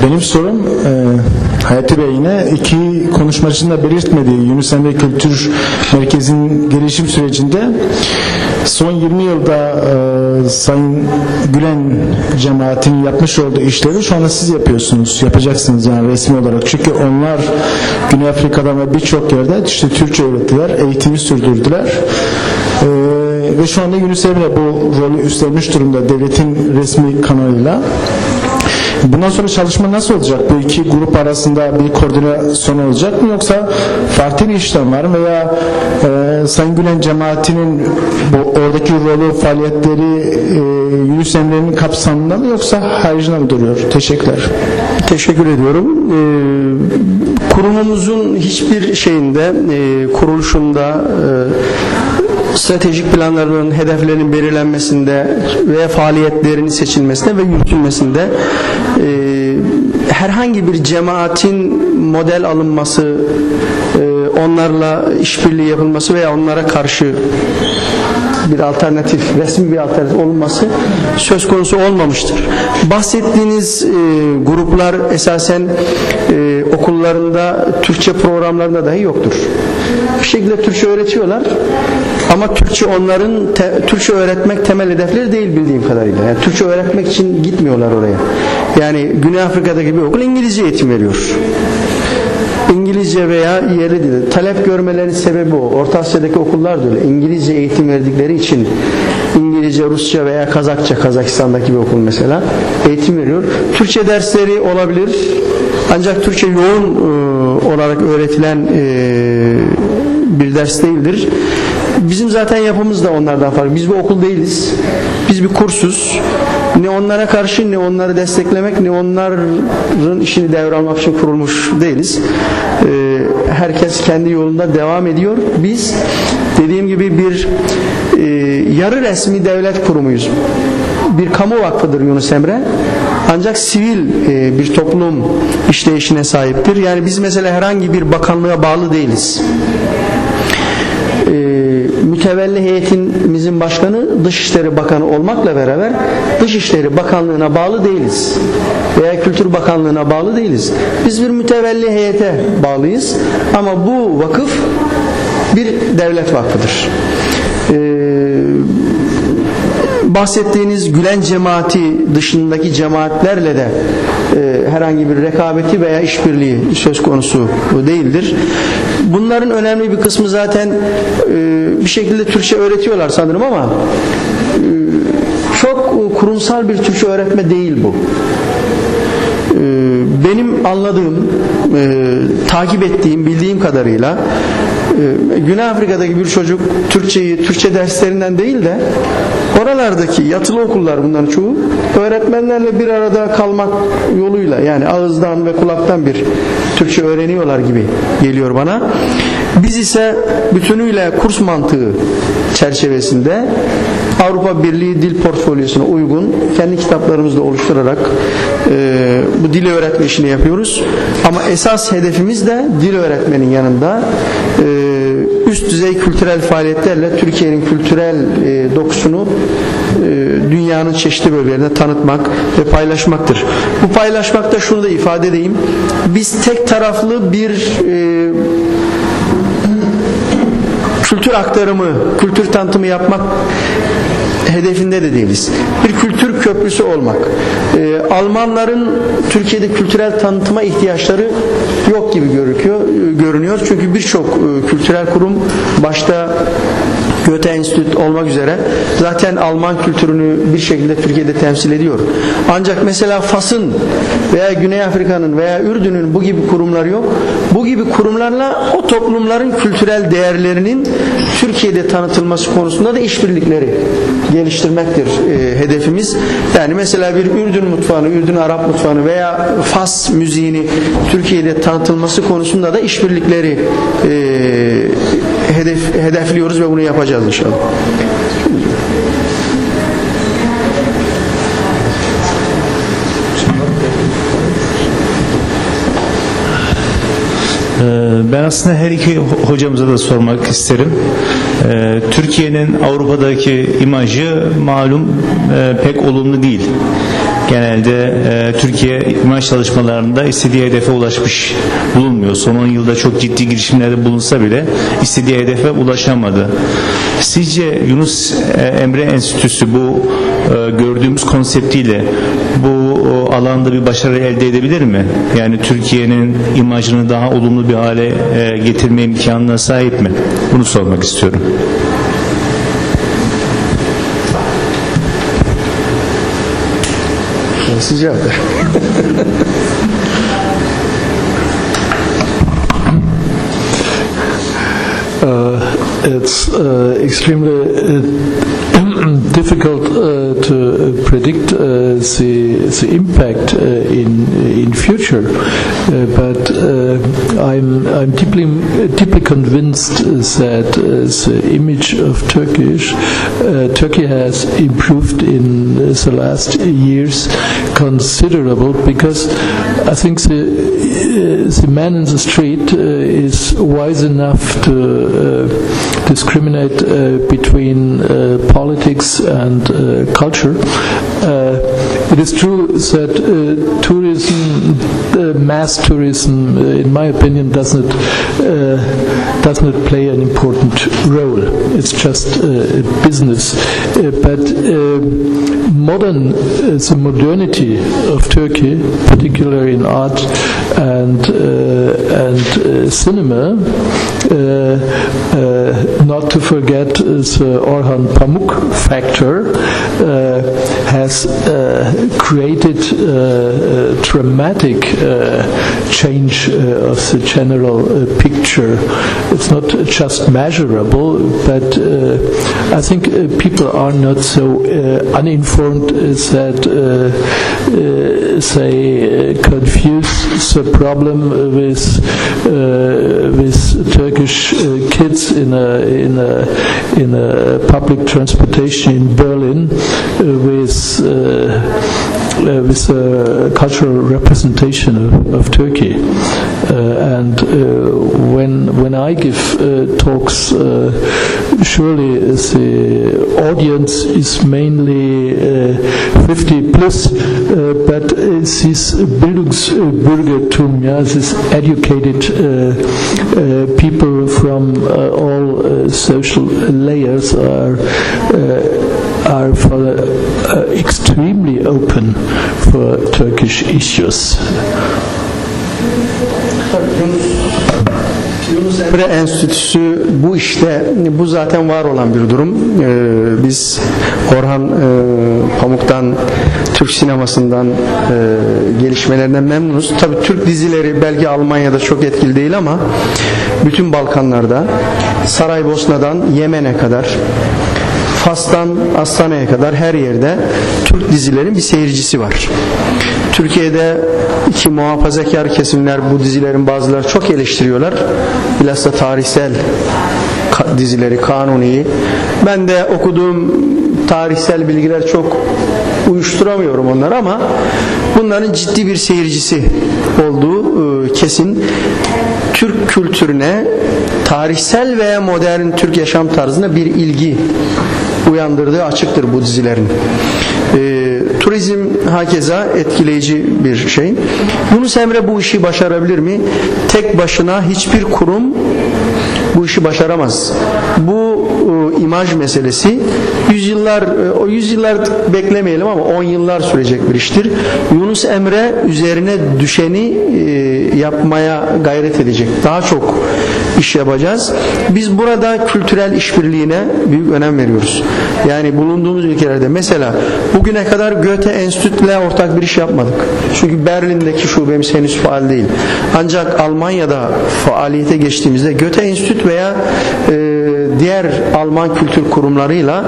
Benim sorum e, Hayati Bey yine iki konuşmacının da belirtmediği Yunus Emre Kültür Merkezi'nin gelişim sürecinde son 20 yılda e, Sayın Gülen cemaatinin yapmış olduğu işleri şu anda siz yapıyorsunuz. Yapacaksınız yani resmi olarak. Çünkü onlar Güney Afrika'da ve birçok yerde işte Türkçe öğrettiler, eğitimi sürdürdüler. E, ve şu anda Emre bu rolü üstlenmiş durumda devletin resmi kanalıyla. Bundan sonra çalışma nasıl olacak? Bu iki grup arasında bir koordinasyon olacak mı yoksa farklı bir işlem var veya e, Sayın Gülen cemaatinin bu oradaki rolü, faaliyetleri e, Yunus Emre'nin kapsamında mı yoksa haricinde mi duruyor? Teşekkürler. Teşekkür ediyorum. Ee, kurumumuzun hiçbir şeyinde, e, kuruluşunda e, stratejik planların hedeflerinin belirlenmesinde ve faaliyetlerinin seçilmesinde ve yürütülmesinde e, herhangi bir cemaatin model alınması, e, onlarla işbirliği yapılması veya onlara karşı bir alternatif, resmi bir alternatif olunması söz konusu olmamıştır. Bahsettiğiniz e, gruplar esasen e, okullarında Türkçe programlarında dahi yoktur. Bir şekilde Türkçe öğretiyorlar ama Türkçe onların te, Türkçe öğretmek temel hedefleri değil bildiğim kadarıyla. Yani Türkçe öğretmek için gitmiyorlar oraya. Yani Güney Afrika'daki bir okul İngilizce eğitim veriyor. İngilizce veya yerli dil. Talep görmelerinin sebebi o. Orta Asya'daki okullar da öyle. İngilizce eğitim verdikleri için İngilizce, Rusça veya Kazakça, Kazakistan'daki bir okul mesela eğitim veriyor. Türkçe dersleri olabilir. Ancak Türkçe yoğun e, olarak öğretilen e, bir ders değildir. Bizim zaten yapımız da onlardan farklı. Biz bir okul değiliz. Biz bir kursuz. Ne onlara karşı ne onları desteklemek ne onların işini devralmak için kurulmuş değiliz. Ee, herkes kendi yolunda devam ediyor. Biz dediğim gibi bir e, yarı resmi devlet kurumuyuz. Bir kamu vakfıdır Yunus Emre. Ancak sivil e, bir toplum işleyişine sahiptir. Yani biz mesela herhangi bir bakanlığa bağlı değiliz mütevelli heyetimizin başkanı Dışişleri Bakanı olmakla beraber Dışişleri Bakanlığı'na bağlı değiliz. Veya Kültür Bakanlığı'na bağlı değiliz. Biz bir mütevelli heyete bağlıyız. Ama bu vakıf bir devlet vakfıdır. Ee, bahsettiğiniz Gülen cemaati dışındaki cemaatlerle de e, herhangi bir rekabeti veya işbirliği söz konusu değildir. Bunların önemli bir kısmı zaten e, bir şekilde Türkçe öğretiyorlar sanırım ama e, çok kurumsal bir Türkçe öğretme değil bu. benim anladığım, e, takip ettiğim, bildiğim kadarıyla e, Güney Afrika'daki bir çocuk Türkçeyi Türkçe derslerinden değil de oralardaki yatılı okullar bunların çoğu öğretmenlerle bir arada kalmak yoluyla yani ağızdan ve kulaktan bir Türkçe öğreniyorlar gibi geliyor bana. Biz ise bütünüyle kurs mantığı çerçevesinde Avrupa Birliği dil portfolyosuna uygun kendi kitaplarımızda oluşturarak e, bu dil öğretme işini yapıyoruz. Ama esas hedefimiz de dil öğretmenin yanında e, üst düzey kültürel faaliyetlerle Türkiye'nin kültürel e, dokusunu e, dünyanın çeşitli bölgelerinde tanıtmak ve paylaşmaktır. Bu paylaşmakta şunu da ifade edeyim. Biz tek taraflı bir e, kültür aktarımı, kültür tanıtımı yapmak hedefinde de değiliz. Bir kültür köprüsü olmak. Ee, Almanların Türkiye'de kültürel tanıtıma ihtiyaçları yok gibi görünüyor. görünüyor. Çünkü birçok e, kültürel kurum başta Goethe Enstitü olmak üzere zaten Alman kültürünü bir şekilde Türkiye'de temsil ediyor. Ancak mesela Fas'ın veya Güney Afrika'nın veya Ürdün'ün bu gibi kurumları yok. Bu gibi kurumlarla o toplumların kültürel değerlerinin Türkiye'de tanıtılması konusunda da işbirlikleri geliştirmektir e, hedefimiz. Yani mesela bir Ürdün mutfağını, Ürdün Arap mutfağını veya Fas müziğini Türkiye'de tanıtılması konusunda da işbirlikleri e, hedef, hedefliyoruz ve bunu yapacağız inşallah. Ben aslında her iki hocamıza da sormak isterim. Türkiye'nin Avrupa'daki imajı malum pek olumlu değil. Genelde Türkiye imaj çalışmalarında istediği hedefe ulaşmış bulunmuyor. Son 10 yılda çok ciddi girişimlerde bulunsa bile istediği hedefe ulaşamadı. Sizce Yunus Emre Enstitüsü bu gördüğümüz konseptiyle bu alanda bir başarı elde edebilir mi? Yani Türkiye'nin imajını daha olumlu bir hale getirme imkanına sahip mi? Bunu sormak istiyorum. Siz cevap ver. uh, it's uh, extremely uh, difficult uh, to predict uh, the the impact uh, in in future, uh, but uh, I'm I'm deeply deeply convinced that uh, the image of Turkish uh, Turkey has improved in the last years considerable because I think the uh, the man in the street uh, is wise enough to uh, discriminate uh, between politics and culture. It is true that tourism, mass tourism, in my opinion, does not uh, does not play an important role. It's just uh, business. Uh, but uh, modern, uh, the modernity of Turkey, particularly in art and uh, and uh, cinema, not to forget the Orhan Pamuk factor, has created a dramatic change of the general picture. It's not just measurable, but uh, I think uh, people are not so uh, uninformed that uh, uh, they uh, confuse the problem with with Turkish kids in a in a in a public transportation in Berlin with uh, uh, cultural representation of, of Turkey. Uh, and uh, when when I give uh, talks, surely the audience is mainly uh, 50 plus, but this Bildungsbürgertum, yeah, this educated people from all social layers are are for, uh, extremely open for Turkish issues. Yunus Enstitüsü bu işte bu zaten var olan bir durum. Ee, biz Orhan e, Pamuk'tan Türk sinemasından e, gelişmelerinden memnunuz. Tabii Türk dizileri belki Almanya'da çok etkili değil ama bütün Balkanlarda Saraybosna'dan Yemen'e kadar Fas'tan Astana'ya kadar her yerde Türk dizilerin bir seyircisi var. Türkiye'de iki muhafazakar kesimler bu dizilerin bazıları çok eleştiriyorlar. Bilhassa tarihsel dizileri, kanuniyi. Ben de okuduğum tarihsel bilgiler çok uyuşturamıyorum onları ama bunların ciddi bir seyircisi olduğu e, kesin. Türk kültürüne tarihsel veya modern Türk yaşam tarzına bir ilgi uyandırdığı açıktır bu dizilerin. Ee, turizm hakeza etkileyici bir şey. Yunus Emre bu işi başarabilir mi? Tek başına hiçbir kurum bu işi başaramaz. Bu e, imaj meselesi yüzyıllar e, o yüzyıllar beklemeyelim ama 10 yıllar sürecek bir iştir. Yunus Emre üzerine düşeni e, yapmaya gayret edecek. Daha çok iş yapacağız. Biz burada kültürel işbirliğine büyük önem veriyoruz. Yani bulunduğumuz ülkelerde mesela bugüne kadar Goethe Enstitü'yle ortak bir iş yapmadık. Çünkü Berlin'deki şubemiz henüz faal değil. Ancak Almanya'da faaliyete geçtiğimizde Goethe Enstitü veya e, diğer Alman kültür kurumlarıyla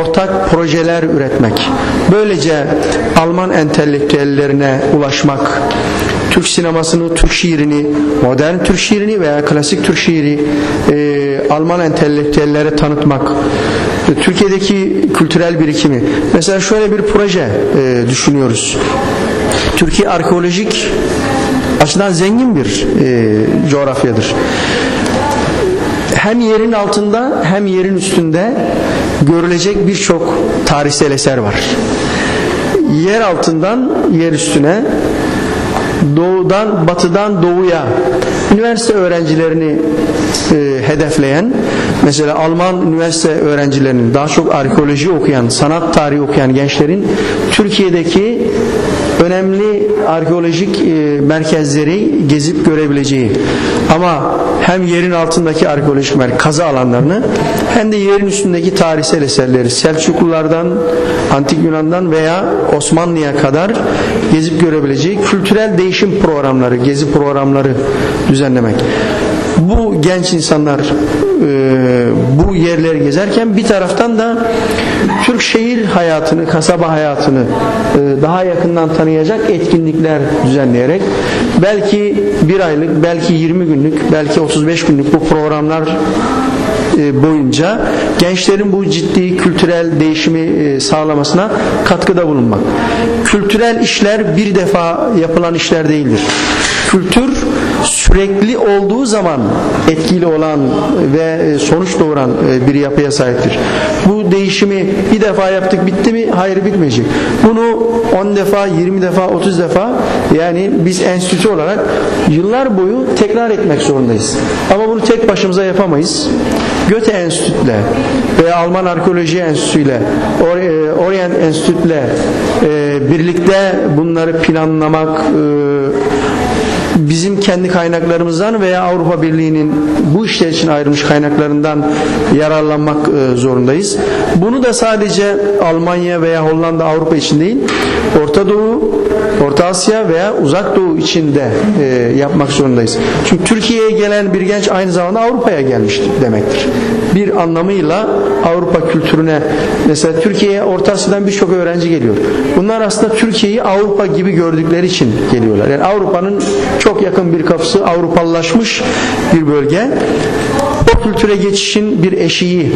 ortak projeler üretmek. Böylece Alman entelektüellerine ulaşmak, Türk sinemasını, Türk şiirini, modern Türk şiirini veya klasik Türk şiiri e, Alman entelektüellere tanıtmak, Türkiye'deki kültürel birikimi. Mesela şöyle bir proje e, düşünüyoruz. Türkiye arkeolojik açıdan zengin bir e, coğrafyadır. Hem yerin altında hem yerin üstünde görülecek birçok tarihsel eser var. Yer altından yer üstüne doğudan batıdan doğuya üniversite öğrencilerini e, hedefleyen mesela Alman üniversite öğrencilerinin daha çok arkeoloji okuyan sanat tarihi okuyan gençlerin Türkiye'deki önemli arkeolojik e, merkezleri gezip görebileceği ama hem yerin altındaki arkeolojik merkez kazı alanlarını hem de yerin üstündeki tarihsel eserleri Selçuklulardan Antik Yunan'dan veya Osmanlı'ya kadar gezip görebileceği kültürel değişim programları gezi programları düzenlemek. Bu genç insanlar bu yerleri gezerken bir taraftan da Türk şehir hayatını, kasaba hayatını e, daha yakından tanıyacak etkinlikler düzenleyerek belki bir aylık, belki 20 günlük, belki 35 günlük bu programlar e, boyunca gençlerin bu ciddi kültürel değişimi e, sağlamasına katkıda bulunmak. Kültürel işler bir defa yapılan işler değildir. Kültür sürekli olduğu zaman etkili olan ve e, sonuç doğuran bir yapıya sahiptir. Bu değişimi bir defa yaptık bitti mi? Hayır bitmeyecek. Bunu 10 defa, 20 defa, 30 defa yani biz enstitü olarak yıllar boyu tekrar etmek zorundayız. Ama bunu tek başımıza yapamayız. Goethe Enstitü'yle ve Alman Arkeoloji Enstitü'yle Orient Enstitü'yle birlikte bunları planlamak bizim kendi kaynaklarımızdan veya Avrupa Birliği'nin bu işler için ayrılmış kaynaklarından yararlanmak zorundayız. Bunu da sadece Almanya veya Hollanda Avrupa için değil Orta Doğu Orta Asya veya Uzak Doğu için de yapmak zorundayız. Çünkü Türkiye'ye gelen bir genç aynı zamanda Avrupa'ya gelmiş demektir. Bir anlamıyla Avrupa kültürüne mesela Türkiye'ye Orta Asya'dan birçok öğrenci geliyor. Bunlar aslında Türkiye'yi Avrupa gibi gördükleri için geliyorlar. Yani Avrupa'nın çok yakın bir kapısı Avrupalılaşmış bir bölge. O kültüre geçişin bir eşiği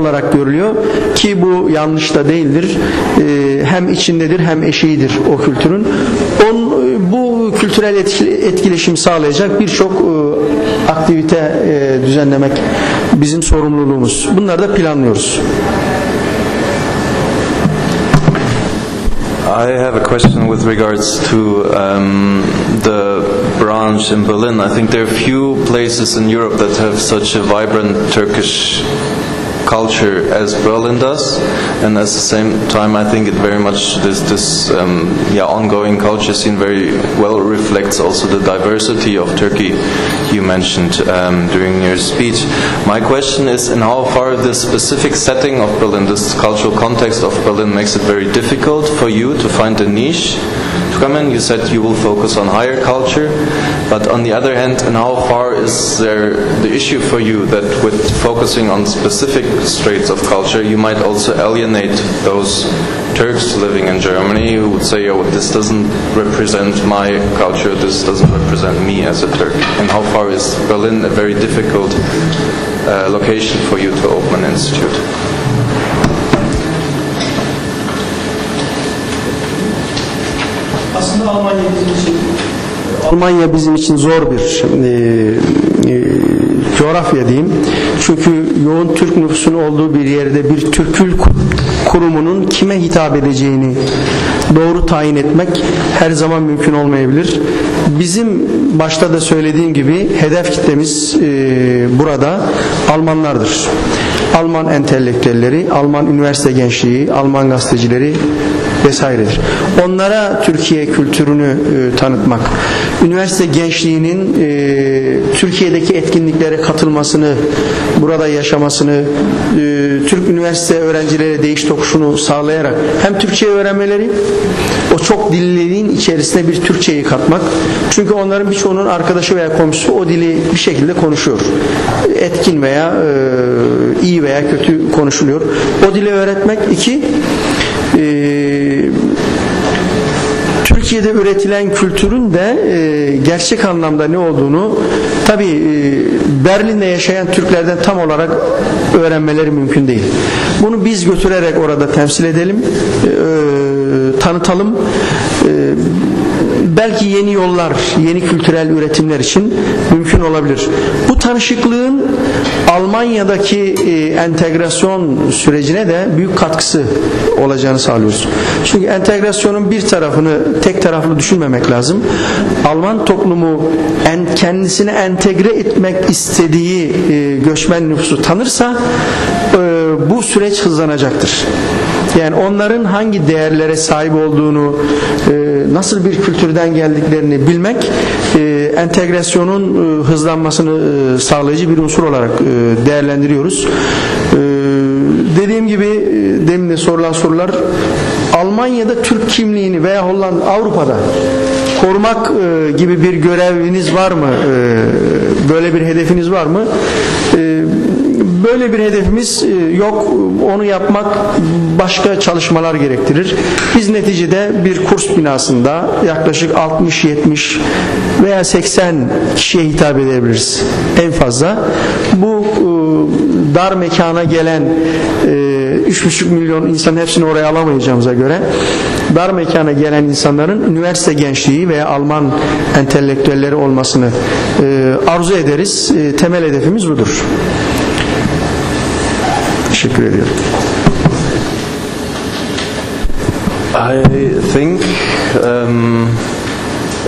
olarak görülüyor ki bu yanlış da değildir. Ee, hem içindedir hem eşiğidir o kültürün. Bu kültürel etkileşim sağlayacak birçok e, aktivite e, düzenlemek bizim sorumluluğumuz. Bunları da planlıyoruz. I have a question with regards to um, the branch in Berlin. I think there are few places in Europe that have such a vibrant Turkish culture as Berlin does, and at the same time, I think it very much this this um, yeah ongoing culture scene very well reflects also the diversity of Turkey you mentioned um, during your speech. My question is, in how far this specific setting of Berlin, this cultural context of Berlin, makes it very difficult for you to find a niche to come in? You said you will focus on higher culture, but on the other hand, and how far is there the issue for you that with focusing on specific straits of culture, you might also alienate those Turks living in Germany who would say, oh, this doesn't represent my culture, this doesn't represent me as a Turk. And how far is Berlin a very difficult uh, location for you to open an institute? Aslında Almanya bizim için Almanya bizim için zor bir e, e, coğrafya diyeyim. Çünkü yoğun Türk nüfusun olduğu bir yerde bir Türkül kurumunun kime hitap edeceğini doğru tayin etmek her zaman mümkün olmayabilir. Bizim başta da söylediğim gibi hedef kitlemiz e, burada Almanlardır. Alman entelektüelleri, Alman üniversite gençliği, Alman gazetecileri vesairedir. Onlara Türkiye kültürünü e, tanıtmak, üniversite gençliğinin e, Türkiye'deki etkinliklere katılmasını, burada yaşamasını, e, Türk üniversite öğrencilere değiş tokuşunu sağlayarak hem Türkçe öğrenmeleri, o çok dilliliğin içerisine bir Türkçeyi katmak. Çünkü onların birçoğunun arkadaşı veya komşusu o dili bir şekilde konuşuyor. Etkin veya e, iyi veya kötü konuşuluyor. O dili öğretmek. iki e, Türkiye'de üretilen kültürün de e, gerçek anlamda ne olduğunu tabi e, Berlin'de yaşayan Türklerden tam olarak öğrenmeleri mümkün değil. Bunu biz götürerek orada temsil edelim, e, tanıtalım. E, belki yeni yollar, yeni kültürel üretimler için mümkün olabilir. Bu tanışıklığın Almanya'daki e, entegrasyon sürecine de büyük katkısı olacağını sağlıyoruz. Çünkü entegrasyonun bir tarafını tek taraflı düşünmemek lazım. Alman toplumu en, kendisine entegre etmek istediği e, göçmen nüfusu tanırsa e, bu süreç hızlanacaktır. Yani onların hangi değerlere sahip olduğunu, e, nasıl bir kültürden geldiklerini bilmek e, entegrasyonun e, hızlanmasını sağlayıcı bir unsur olarak değerlendiriyoruz. Dediğim gibi demin de sorulan sorular Almanya'da Türk kimliğini veya Hollanda Avrupa'da korumak e, gibi bir göreviniz var mı? E, böyle bir hedefiniz var mı? E, böyle bir hedefimiz e, yok. Onu yapmak başka çalışmalar gerektirir. Biz neticede bir kurs binasında yaklaşık 60-70 veya 80 kişiye hitap edebiliriz en fazla. Bu e, dar mekana gelen e, 3,5 milyon insan hepsini oraya alamayacağımıza göre dar mekana gelen insanların üniversite gençliği veya Alman entelektüelleri olmasını e, arzu ederiz. E, temel hedefimiz budur. Teşekkür ediyorum. I think um,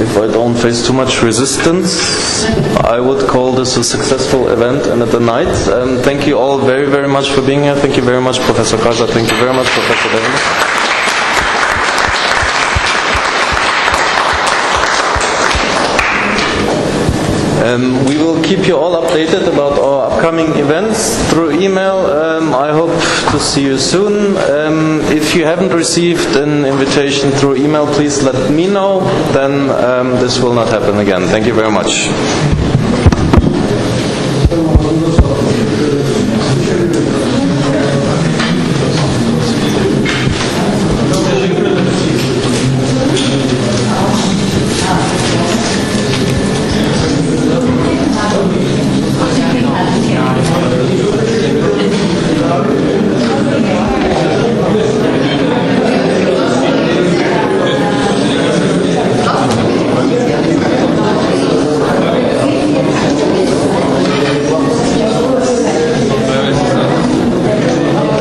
if I don't face too much resistance, I would call this a successful event and at the night. Um, thank you all very, very much for being here. Thank you very much, Professor Kreiser. Thank you very much, Professor Develi. Um, we will keep you all updated about our upcoming events through email. Um, I hope to see you soon. Um, if you haven't received an invitation through email, please let me know. Then um, this will not happen again. Thank you very much.